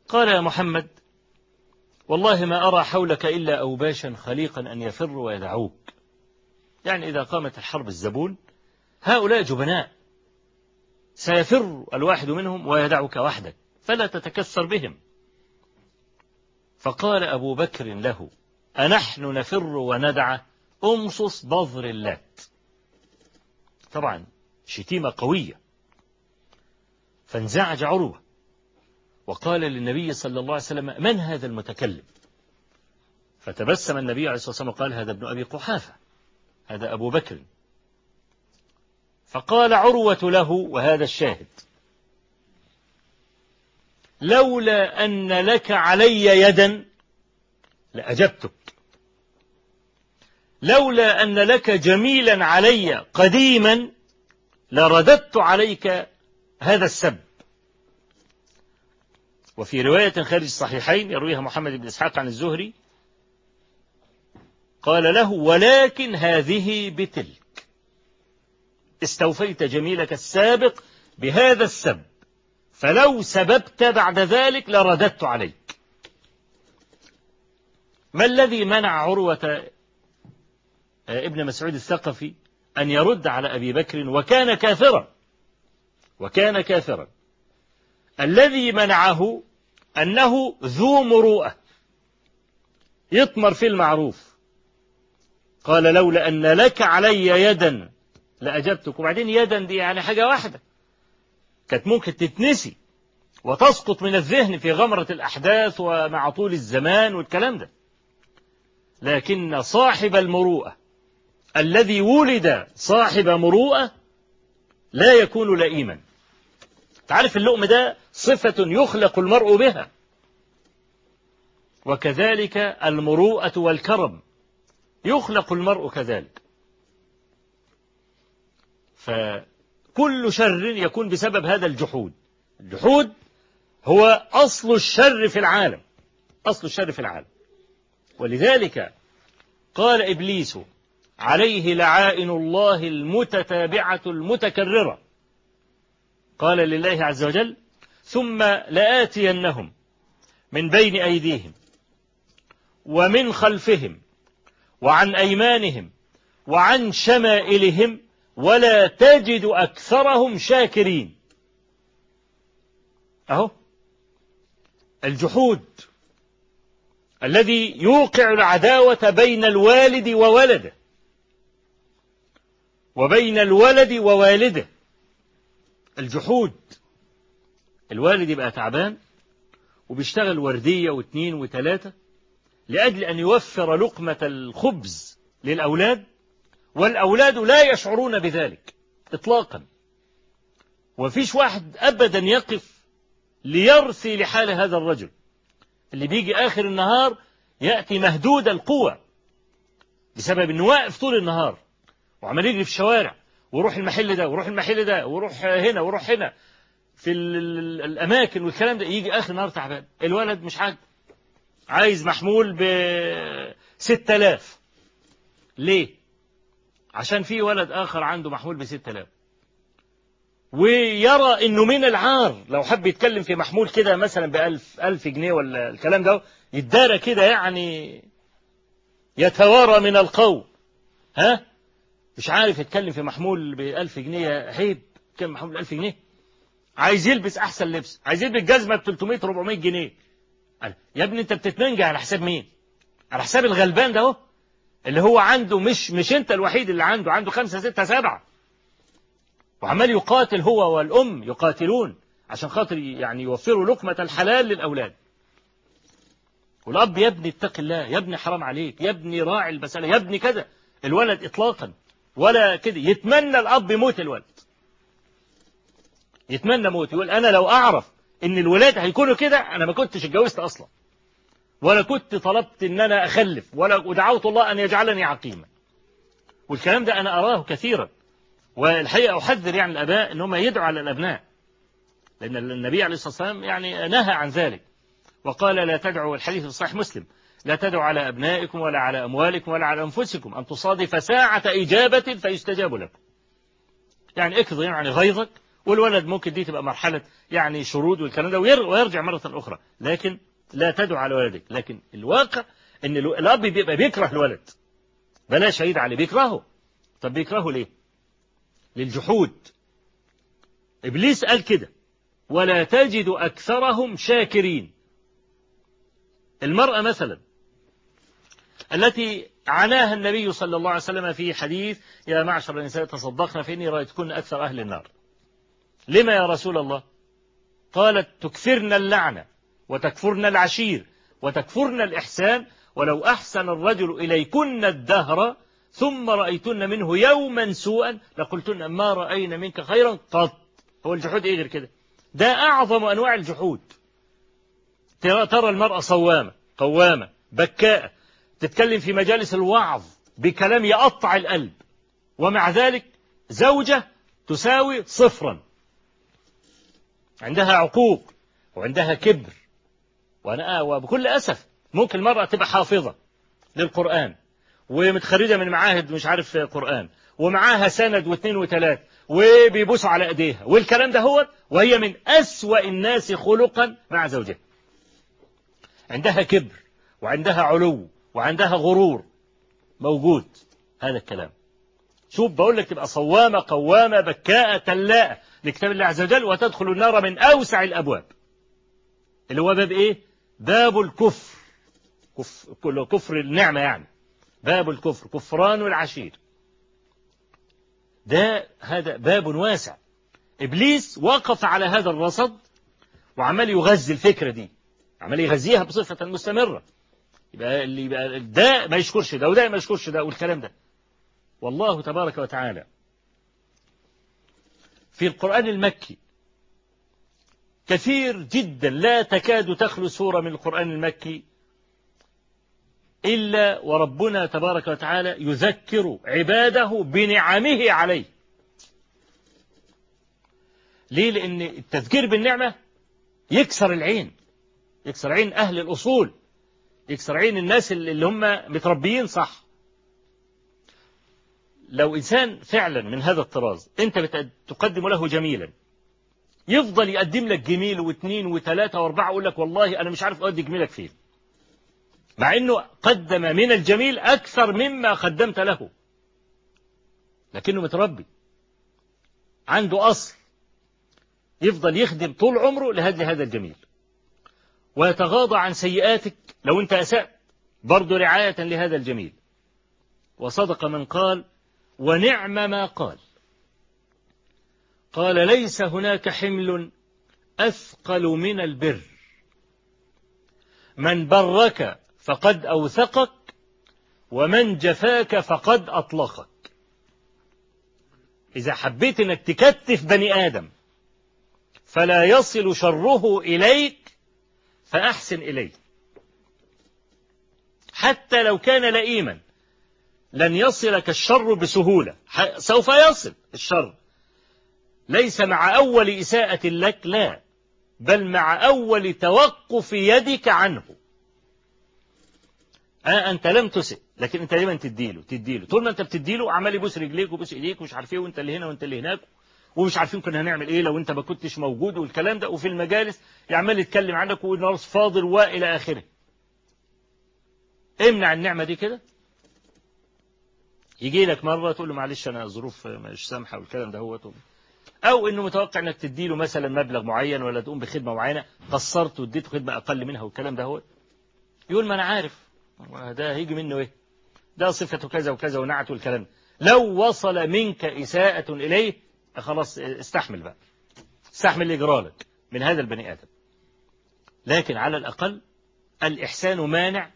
S2: قال يا محمد والله ما أرى حولك إلا أوباشا خليقا أن يفروا ويدعوك. يعني إذا قامت الحرب الزبون هؤلاء جبناء. سيفر الواحد منهم ويدعك وحدك فلا تتكسر بهم. فقال أبو بكر له أنحن نفر وندع أمصص بظر اللات طبعا شتيمة قوية. فانزعج عروة. وقال للنبي صلى الله عليه وسلم من هذا المتكلم؟ فتبسم النبي عليه الصلاة والسلام وقال هذا ابن أبي قحافة هذا أبو بكر. فقال عروة له وهذا الشاهد لولا أن لك علي يدا لأجبتك. لولا أن لك جميلا علي قديما لرددت عليك هذا السب. وفي رواية خارج الصحيحين يرويها محمد بن إسحاق عن الزهري قال له ولكن هذه بتلك. استوفيت جميلك السابق بهذا السب فلو سببت بعد ذلك لرددت عليك. ما الذي منع عروة ابن مسعود الثقفي أن يرد على أبي بكر وكان كافرا؟ وكان كافرا. الذي منعه أنه ذو مروءة. يطمر في المعروف. قال لولا أن لك علي يدا لأجبتك. وبعدين يدا دي يعني حاجة واحدة. كانت ممكن تتنسي وتسقط من الذهن في غمرة الأحداث ومع طول الزمان والكلام ده. لكن صاحب المروءة الذي ولد صاحب مروءة لا يكون لئيما. تعرف اللؤم ده صفة يخلق المرء بها. وكذلك المروءة والكرم. يخلق المرء كذلك. فكل شر يكون بسبب هذا الجحود. الجحود هو أصل الشر في العالم. أصل الشر في العالم. ولذلك قال إبليس عليه لعائن الله المتتابعة المتكررة. قال لله عز وجل ثم لآتينهم من بين أيديهم ومن خلفهم وعن أيمانهم وعن شمائلهم ولا تجد أكثرهم شاكرين. أهو الجحود الذي يوقع العداوة بين الوالد وولده وبين الولد ووالده الجحود الوالد يبقى تعبان وبيشتغل وردية واثنين وثلاثة لأجل أن يوفر لقمة الخبز للأولاد والأولاد لا يشعرون بذلك إطلاقا. وفيش واحد أبدا يقف ليرثي لحال هذا الرجل. اللي بيجي آخر النهار يأتي مهدود القوة بسبب أنه واقف طول النهار وعمال يجري في الشوارع وروح المحل ده وروح المحل ده وروح هنا وروح هنا. في الأماكن والكلام ده يجي آخر النهار تعبان. الولد مش عاجب عايز محمول ب 6000 ليه؟ عشان في ولد آخر عنده محمول ب 6000 ويرى إنه من العار لو حب يتكلم في محمول كده مثلا بألف ألف جنيه ولا الكلام ده يدارى كده يعني يتوارى من القوم. ها؟ مش عارف يتكلم في محمول بألف جنيه عيب. كم محمول بألف جنيه. عايز يلبس أحسن لبس عايز يلبس جزمة ب 300 400 جنيه. يا ابني أنت بتتمنجع على حساب مين؟ على حساب الغلبان ده أهو اللي هو عنده مش مش أنت الوحيد اللي عنده عنده خمسة ستة سبعة. وعمال يقاتل هو والأم يقاتلون عشان خاطر يعني يوفروا لقمة الحلال للأولاد. والأب يا ابني اتق الله يا ابني حرام عليك يا ابني راعي المسألة يا ابني كذا. الولد إطلاقا ولا كده يتمنى الأب يموت الولد. يتمنى موت يقول أنا لو أعرف إن الولاد هيكونوا كده أنا ما كنتش اتجوزت أصلا. ولا كنت طلبت إن أنا أخلف ولا ودعوت الله أن يجعلني عقيما. والكلام ده أنا أراه كثيرا. والحقيقة أحذر يعني الآباء إن هم يدعوا على الأبناء. لأن النبي عليه الصلاة والسلام يعني نهى عن ذلك. وقال لا تدعوا الحديث في صحيح مسلم لا تدعوا على أبنائكم ولا على أموالكم ولا على أنفسكم. أن تصادف ساعة إجابة فيستجاب لكم. يعني اكظ يعني غيظك والولد ممكن دي تبقى مرحلة يعني شرود والكلام ده وير- ويرجع مرة أخرى. لكن لا تدعو على ولدك. لكن الواقع إن الأب بيبقى بيكره الولد. بلاش عيد عليه. بيكرهه. طب بيكرهه ليه؟ للجحود. إبليس قال كده. ولا تجد أكثرهم شاكرين. المرأة مثلا التي عناها النبي صلى الله عليه وسلم في حديث يا معشر النساء تصدقن فإني رأيتكن أكثر أهل النار. لما يا رسول الله؟ قالت تكثرن اللعنة وتكفرن العشير وتكفرن الإحسان ولو أحسن الرجل إليكن الدهر ثم رأيتن منه يوما سوءا لقلتن ما رأينا منك خيرا قط. هو الجحود إيه غير كده؟ ده أعظم أنواع الجحود. ترى ترى المرأة صوامة قوامة بكاءة. تتكلم في مجالس الوعظ بكلام يقطع القلب. ومع ذلك زوجة تساوي صفرا. عندها عقوق وعندها كبر. وأنا وبكل أسف ممكن المرأة تبقى حافظة للقرآن ومتخرجة من معاهد مش عارف قرآن ومعاها سند واثنين وثلاث وبيبوسوا على إيديها. والكلام ده هو وهي من أسوأ الناس خلقا مع زوجها. عندها كبر وعندها علو وعندها غرور موجود. هذا الكلام. شوف بقول لك تبقى صوامة قوامة بكاءة تلاءة لكتاب الله عز وجل وتدخل النار من أوسع الأبواب. اللي هو باب إيه؟ باب الكفر. كفر, كفر النعمة يعني. باب الكفر كفران العشير. ده هذا باب واسع. إبليس وقف على هذا الرصد وعمال يغذي الفكرة دي. عمال يغذيها بصفة مستمرة. يبقى اللي يبقى ده ما يشكرش ده وده ما يشكرش ده والكلام ده. والله تبارك وتعالى في القرآن المكي. كثير جدا لا تكاد تخلو سورة من القرآن المكي إلا وربنا تبارك وتعالى يذكر عباده بنعمه عليه. ليه؟ لأن التذكير بالنعمة يكسر العين يكسر عين أهل الأصول يكسر عين الناس اللي هم متربيين صح. لو إنسان فعلا من هذا الطراز أنت تقدم له جميلا يفضل يقدم لك جميل واثنين وثلاثة وأربعة يقول لك والله أنا مش عارف أودي جميلك فين. مع أنه قدم من الجميل أكثر مما قدمت له. لكنه متربي عنده أصل يفضل يخدم طول عمره لهذا هذا الجميل. ويتغاضى عن سيئاتك لو أنت أسأت برضه رعاية لهذا الجميل. وصدق من قال ونعم ما قال. قال ليس هناك حمل أثقل من البر. من برك فقد أوثقك ومن جفاك فقد أطلقك. إذا حبيت أنك تكتف بني آدم فلا يصل شره إليك فأحسن إليه. حتى لو كان لئيما. لن يصلك الشر بسهولة. سوف يصل الشر. ليس مع أول إساءة لك لا. بل مع أول توقف يدك عنه. آه أنت لم تسئ. لكن أنت دايما تديله؟ تديله. طول ما أنت بتديله عمال يبوس رجليك ويبوس إيديك ومش عارف إيه وأنت اللي هنا وأنت اللي هناك ومش عارفين كنا هنعمل إيه لو أنت ما كنتش موجود والكلام ده. وفي المجالس يعمل يتكلم عنك والناس فاضل وإلى آخره. امنع النعمة دي كده. يجي لك مرة تقول له معلش أنا ظروف مش سامحة والكلام ده هو أو إنه متوقع إنك تديله مثلا مبلغ معين ولا تقوم بخدمة معينة قصرت واديته خدمة أقل منها والكلام ده هو. يقول ما أنا عارف. ده هيجي منه إيه؟ ده صفته كذا وكذا ونعت والكلام. لو وصل منك إساءة إليه خلاص استحمل بقى. استحمل إجرالك من هذا البني آدم. لكن على الأقل الإحسان مانع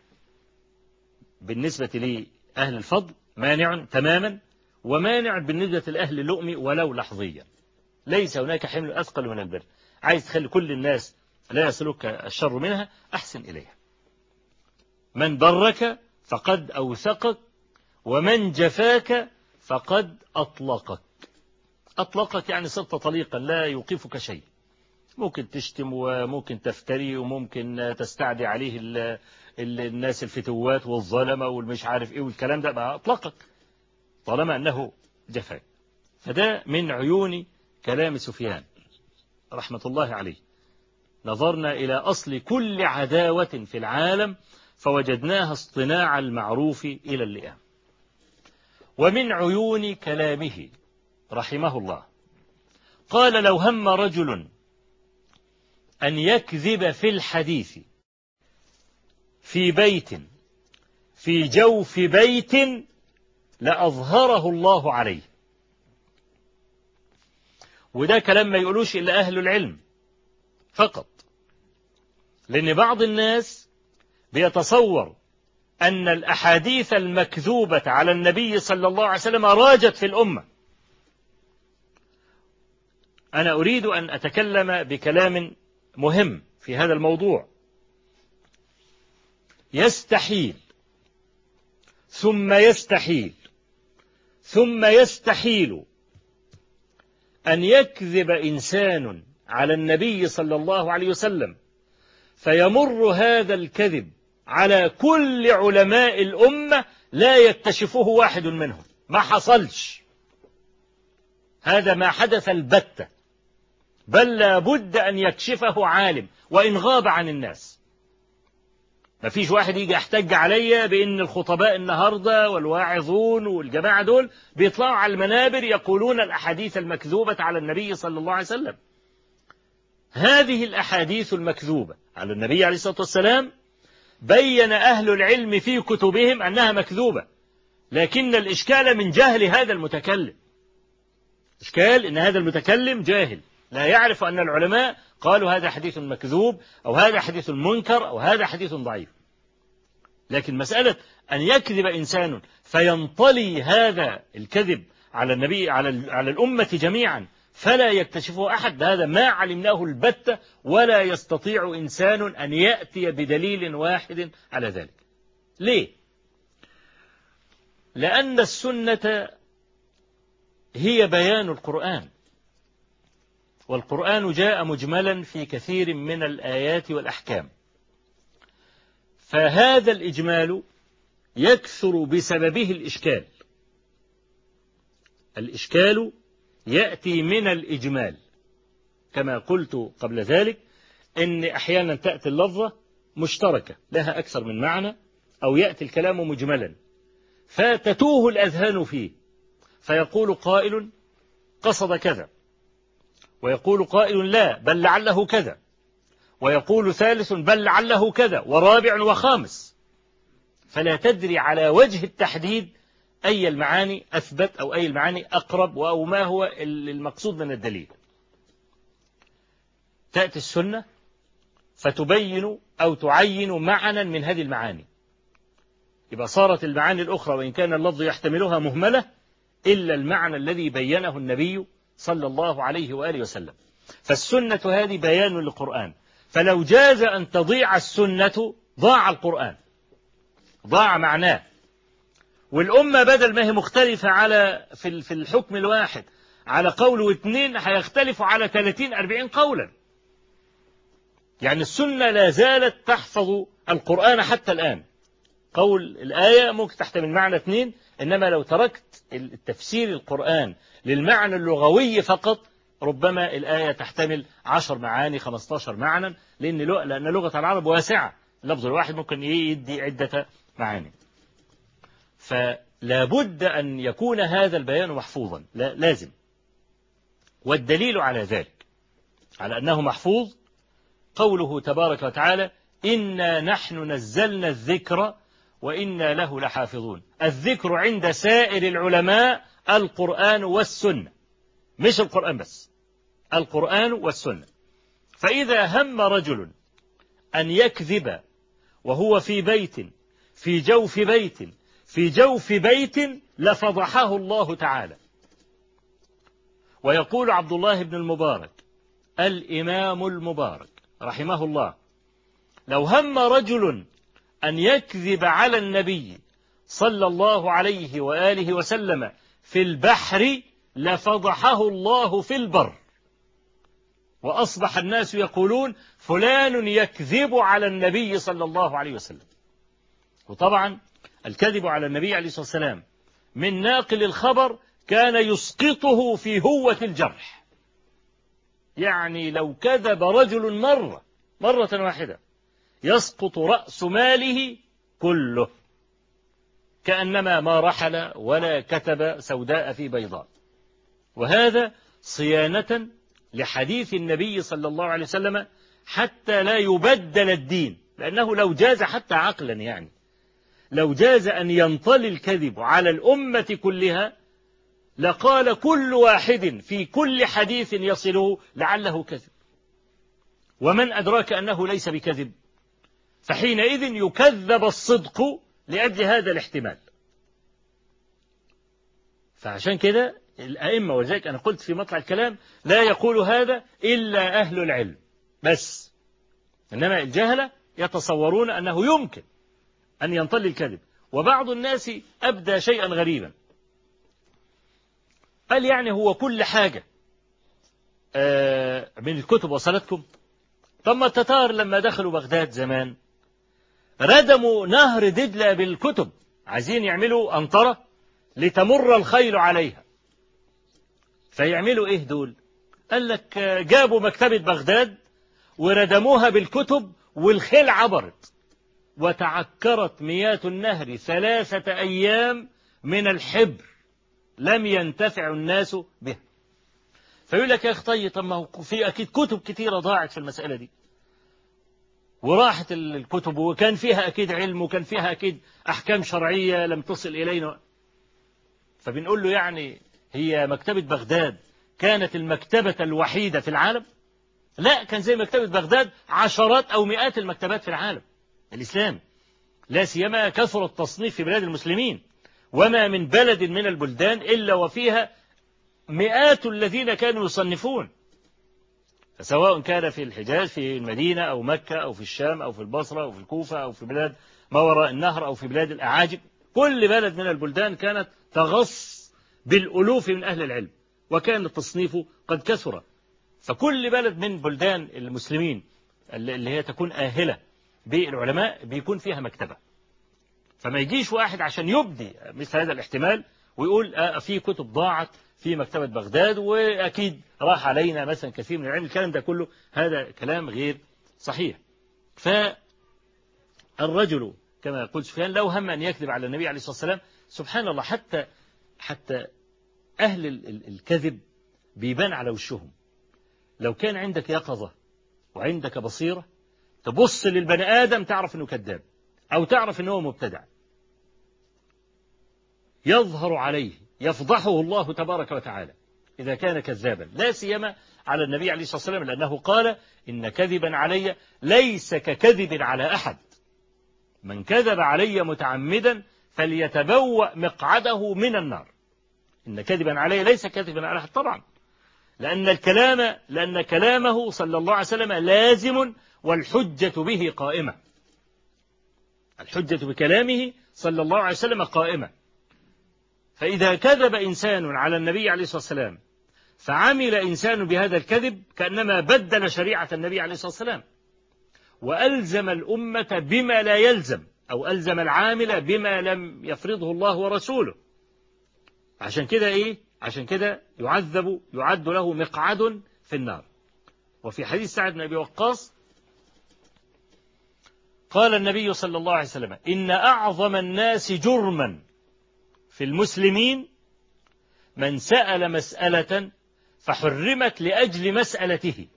S2: بالنسبة لأهل الفضل مانع تماما ومانع بالنسبة لأهل اللؤم ولو لحظيا. ليس هناك حمل أثقل من البر. عايز تخلي كل الناس لا يصلك الشر منها أحسن إليها. من برك فقد أوثقك ومن جفاك فقد أطلقك. أطلقك يعني صرت طليقا لا يوقفك شيء. ممكن تشتم وممكن تفتري وممكن تستعدي عليه ال ال الناس الفتوات والظلمة والمش عارف إيه والكلام ده. أطلقك. طالما أنه جفاك فده من عيون كلام سفيان رحمة الله عليه. نظرنا إلى أصل كل عداوة في العالم فوجدناها اصطناع المعروف إلى اللئام. ومن عيون كلامه رحمه الله. قال لو هم رجل أن يكذب في الحديث. في بيت في جوف بيت لأظهره الله عليه. وده كلام ما يقولوش إلا أهل العلم فقط. لأن بعض الناس بيتصور أن الأحاديث المكذوبة على النبي صلى الله عليه وسلم راجت في الأمة. أنا أريد أن أتكلم بكلام مهم في هذا الموضوع. يستحيل. ثم يستحيل. ثم يستحيل أن يكذب إنسان على النبي صلى الله عليه وسلم فيمر هذا الكذب على كل علماء الأمة لا يكتشفه واحد منهم. ما حصلش. هذا ما حدث البتة. بل لا بد أن يكشفه عالم وإن غاب عن الناس. ما فيش واحد يجي يحتج عليا بأن الخطباء النهاردة والواعظون والجماعة دول بيطلعوا على المنابر يقولون الأحاديث المكذوبة على النبي صلى الله عليه وسلم. هذه الأحاديث المكذوبة على النبي عليه الصلاة والسلام بين أهل العلم في كتبهم أنها مكذوبة. لكن الإشكال من جهل هذا المتكلم. إشكال أن هذا المتكلم جاهل. لا يعرف أن العلماء قالوا هذا حديث مكذوب أو هذا حديث منكر أو هذا حديث ضعيف. لكن مسألة أن يكذب إنسان فينطلي هذا الكذب على النبي على على الأمة جميعا فلا يكتشفه أحد. هذا ما علمناه البتة ولا يستطيع إنسان أن يأتي بدليل واحد على ذلك. ليه؟ لأن السنة هي بيان القرآن. والقرآن جاء مجملا في كثير من الآيات والأحكام. فهذا الإجمال يكثر بسببه الإشكال. الإشكال يأتي من الإجمال. كما قلت قبل ذلك إن أحيانا تأتي اللفظة مشتركة لها أكثر من معنى أو يأتي الكلام مجملا. فتتوه الأذهان فيه. فيقول قائل قصد كذا. ويقول قائل لا بل لعله كذا. ويقول ثالث بل لعله كذا ورابع وخامس. فلا تدري على وجه التحديد أي المعاني أثبت أو أي المعاني أقرب أو ما هو المقصود من الدليل. تأتي السنة فتبين أو تعين معنى من هذه المعاني. يبقى صارت المعاني الأخرى وإن كان اللفظ يحتملها مهملة إلا المعنى الذي بينه النبي صلى الله عليه وآله وسلم. فالسنة هذه بيان للقرآن. فلو جاز أن تضيع السنة ضاع القرآن. ضاع معناه. والأمة بدل ما هي مختلفة على في الحكم الواحد على قول واثنين هيختلفوا على 30 40 قولا. يعني السنة لا زالت تحفظ القرآن حتى الآن. قول الآية ممكن تحتمل معنى اثنين إنما لو تركت التفسير القرآن للمعنى اللغوي فقط ربما الآية تحتمل عشر معاني 15 معنى لأن لأن لغة العرب واسعة. اللفظ الواحد ممكن يدي عدة معاني. فلا بد أن يكون هذا البيان محفوظا. لا لازم. والدليل على ذلك على أنه محفوظ قوله تبارك وتعالى إنا نحن نزلنا الذكر وإنا له لحافظون الذكر عند سائر العلماء القرآن والسنة. مش القرآن بس. القرآن والسنة. فإذا هم رجل أن يكذب وهو في بيت في جوف بيت في جوف بيت لفضحه الله تعالى. ويقول عبد الله بن المبارك الإمام المبارك رحمه الله لو هم رجل أن يكذب على النبي صلى الله عليه وآله وسلم في البحر لفضحه الله في البر. وأصبح الناس يقولون فلان يكذب على النبي صلى الله عليه وسلم. وطبعا الكذب على النبي عليه الصلاة والسلام من ناقل الخبر كان يسقطه في هوة الجرح. يعني لو كذب رجل مرة مرة واحدة يسقط رأس ماله كله. كأنما ما رحل ولا كتب سوداء في بيضاء. وهذا صيانة لحديث النبي صلى الله عليه وسلم حتى لا يبدل الدين لأنه لو جاز حتى عقلا يعني. لو جاز أن ينطلي الكذب على الأمة كلها لقال كل واحد في كل حديث يصله لعله كذب. ومن أدراك أنه ليس بكذب؟ فحينئذ يكذب الصدق لأجل هذا الاحتمال. فعشان كده الأئمة ولذلك أنا قلت في مطلع الكلام لا يقول هذا إلا أهل العلم. بس. إنما الجهلة يتصورون أنه يمكن أن ينطلي الكذب. وبعض الناس أبدى شيئا غريبا. قال يعني هو كل حاجة من الكتب وصلتكم. طب ما التتار لما دخلوا بغداد زمان ردموا نهر دجلة بالكتب. عايزين يعملوا أنطرة لتمر الخيل عليها. فيعملوا إيه دول؟ قال لك جابوا مكتبة بغداد وردموها بالكتب والخيل عبرت. وتعكرت مياه النهر ثلاثة أيام من الحبر لم ينتفع الناس بها. فيقول لك يا أخي طيب طب ما هو في أكيد كتب كثيرة ضاعت في المسألة دي. وراحت الكتب وكان فيها أكيد علم وكان فيها أكيد أحكام شرعية لم تصل إلينا. فبنقول له يعني هي مكتبة بغداد. كانت المكتبة الوحيدة في العالم؟ لا كان زي مكتبة بغداد عشرات أو مئات المكتبات في العالم. الإسلام. لا سيما كثر التصنيف في بلاد المسلمين. وما من بلد من البلدان إلا وفيها مئات الذين كانوا يصنفون. سواء كان في الحجاز في المدينة أو مكة أو في الشام أو في البصرة أو في الكوفة أو في بلاد ما وراء النهر أو في بلاد الأعاجم. كل بلد من البلدان كانت تغص بالألوف من أهل العلم وكان التصنيف قد كثر. فكل بلد من بلدان المسلمين اللي هي تكون آهلة بالعلماء بيكون فيها مكتبة. فما يجيش واحد عشان يبدي مثل هذا الاحتمال ويقول آه في كتب ضاعت في مكتبة بغداد وأكيد راح علينا مثلا كثير من العلم. الكلام ده كله هذا كلام غير صحيح. فالرجل كما يقول سفيان لو هم أن يكذب على النبي عليه الصلاة والسلام سبحان الله حتى حتى أهل الكذب بيبان على وشهم. لو كان عندك يقظة وعندك بصيرة تبص للبني آدم تعرف أنه كذاب أو تعرف أنه مبتدع. يظهر عليه يفضحه الله تبارك وتعالى إذا كان كذابا. لا سيما على النبي عليه الصلاة والسلام لأنه قال إن كذبا علي ليس ككذب على أحد. من كذب علي متعمدا فليتبوأ مقعده من النار. إن كذبا علي ليس كذبا على أحد. طبعا لأن الكلام لأن كلامه صلى الله عليه وسلم لازم والحجة به قائمة. الحجة بكلامه صلى الله عليه وسلم قائمة. فإذا كذب إنسان على النبي عليه الصلاة والسلام فعمل إنسان بهذا الكذب كأنما بدل شريعة النبي عليه الصلاة والسلام. وألزم الأمة بما لا يلزم أو ألزم العامل بما لم يفرضه الله ورسوله. عشان كده إيه؟ عشان كده يعذب يعد له مقعد في النار. وفي حديث سعد بن أبي وقاص قال النبي صلى الله عليه وسلم إن أعظم الناس جرما. في المسلمين من سأل مسألة فحرمت لأجل مسألته.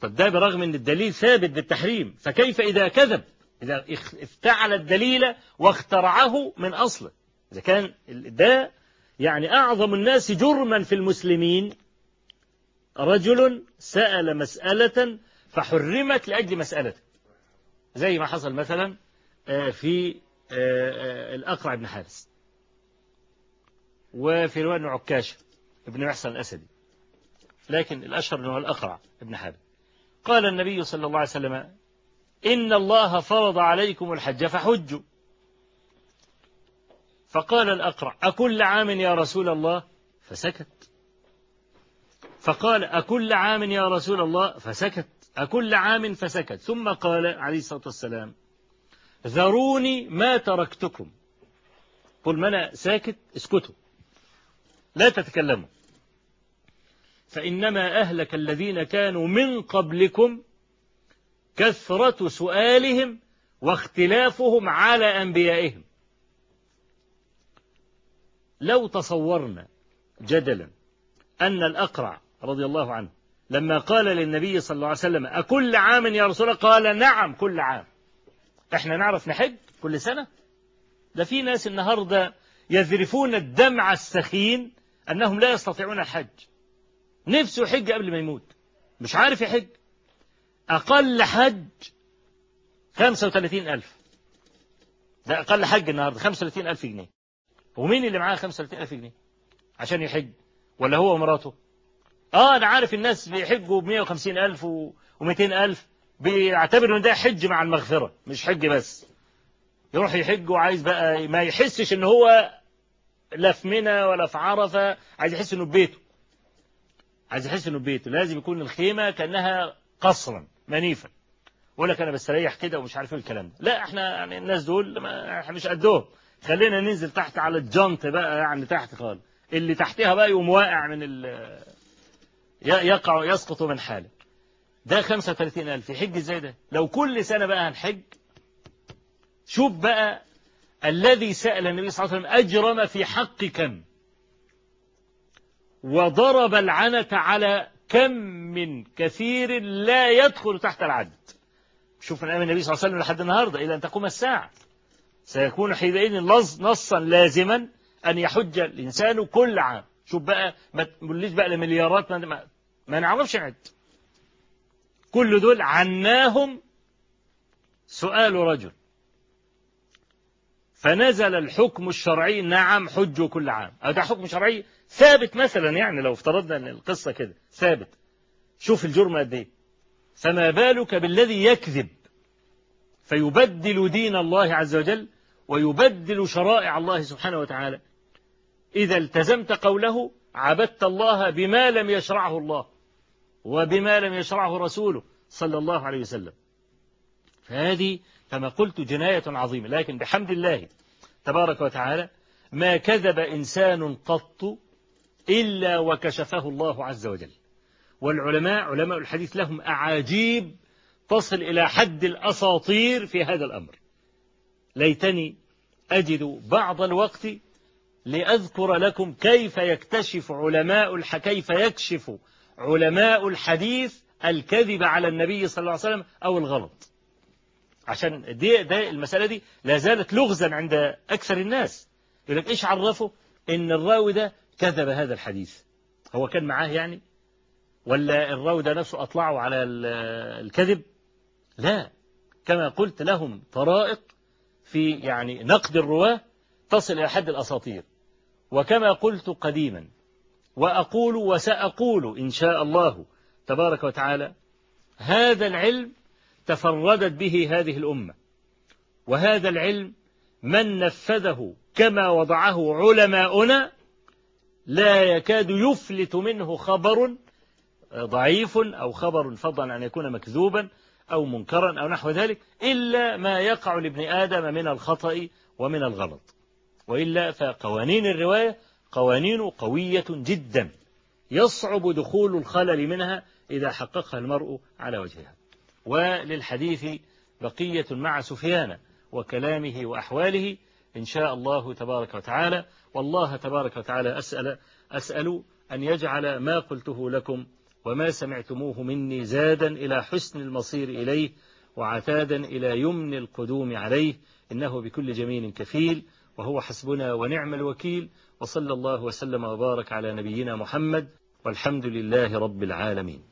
S2: طب ده برغم أن الدليل ثابت بالتحريم فكيف إذا كذب؟ إذا افتعل الدليل واخترعه من أصله. إذا كان ده يعني أعظم الناس جرما في المسلمين. رجل سأل مسألة فحرمت لأجل مسألته. زي ما حصل مثلا في الأقرع بن حارس وفي رواية عكاشة ابن محسن الأسدي. لكن الأشهر أنه الأقرع ابن حارس قال النبي صلى الله عليه وسلم إن الله فرض عليكم الحج فحجوا. فقال الأقرع أكل عام يا رسول الله؟ فسكت. فقال أكل عام يا رسول الله؟ فسكت. أكل عام فسكت. ثم قال عليه الصلاة والسلام ذروني ما تركتكم. قل ما أنا ساكت اسكتوا. لا تتكلموا. فإنما أهلك الذين كانوا من قبلكم كثرة سؤالهم واختلافهم على أنبيائهم. لو تصورنا جدلا أن الأقرع رضي الله عنه لما قال للنبي صلى الله عليه وسلم أكل عام يا رسول الله؟ قال نعم كل عام. إحنا نعرف نحج كل سنة. ده في ناس النهاردة يذرفون الدمع السخين أنهم لا يستطيعون الحج. نفسه يحج قبل ما يموت. مش عارف يحج. أقل حج 35 ألف. ده أقل حج النهاردة 35 ألف جنيه. ومين اللي معاه 35 ألف جنيه؟ عشان يحج. ولا هو ومراته؟ آه أنا عارف الناس بيحجوا ب 150 ألف و 200 ألف. بيعتبروا ان ده حج مع المغفرة مش حج بس. يروح يحج وعايز بقى ما يحسش ان هو لا في منى ولا في عرفة عايز يحس إنه في بيته. عايز يحس إنه في بيته. لازم يكون الخيمة كأنها قصرا منيفا يقول لك أنا بستريح كده ومش عارف إيه الكلام ده. لا إحنا يعني الناس دول إحنا مش قدهم. خلينا ننزل تحت على الجنط بقى يعني تحت خالص. اللي تحتها بقى يقوم واقع من ال يقع يسقط من حاله. ده 35 ألف. يحج إزاي ده؟ لو كل سنة بقى هنحج شوف بقى الذي سأل النبي صلى الله عليه وسلم أجرم في حق كم؟ وضرب العنة على كم من كثير لا يدخل تحت العد. شوف من أيام النبي صلى الله عليه وسلم لحد النهاردة إلى أن تقوم الساعة. سيكون حينئذ نصا لازما أن يحج الإنسان كل عام. شوف بقى ما تقوليش بقى لمليارات ما, ما, ما نعرفش نعد. كل دول عناهم سؤال رجل. فنزل الحكم الشرعي نعم حجوا كل عام. أو ده حكم شرعي ثابت مثلا يعني لو افترضنا إن القصة كده ثابت. شوف الجرم قد إيه. فما بالك بالذي يكذب؟ فيبدل دين الله عز وجل ويبدل شرائع الله سبحانه وتعالى. إذا التزمت قوله عبدت الله بما لم يشرعه الله. وبما لم يشرعه رسوله صلى الله عليه وسلم. فهذه كما قلت جناية عظيمة. لكن بحمد الله تبارك وتعالى ما كذب إنسان قط إلا وكشفه الله عز وجل. والعلماء علماء الحديث لهم أعاجيب تصل إلى حد الأساطير في هذا الأمر. ليتني أجد بعض الوقت لأذكر لكم كيف يكتشف علماء. كيف يكشف علماء الحديث الكذب على النبي صلى الله عليه وسلم أو الغلط. عشان دي ده المسألة دي لا زالت لغزا عند أكثر الناس. يقول لك إيش عرفه؟ إن الراوي ده كذب هذا الحديث. هو كان معاه يعني؟ ولا الراوي ده نفسه أطلعه على الكذب؟ لا. كما قلت لهم طرائق في يعني نقد الرواة تصل إلى حد الأساطير. وكما قلت قديما وأقول وسأقول إن شاء الله تبارك وتعالى هذا العلم تفردت به هذه الأمة. وهذا العلم من نفذه كما وضعه علماؤنا لا يكاد يفلت منه خبر ضعيف أو خبر فضلا أن يكون مكذوبا أو منكرا أو نحو ذلك إلا ما يقع لابن آدم من الخطأ ومن الغلط وإلا فقوانين الرواية قوانين قوية جدا يصعب دخول الخلل منها إذا حققها المرء على وجهها. وللحديث بقية مع سفيان وكلامه وأحواله إن شاء الله تبارك وتعالى. والله تبارك وتعالى أسأل أسأل أن يجعل ما قلته لكم وما سمعتموه مني زادا إلى حسن المصير إليه وعتادا إلى يمن القدوم عليه. إنه بكل جميل كفيل وهو حسبنا ونعم الوكيل. وصلى الله وسلم وبارك على نبينا محمد والحمد لله رب العالمين.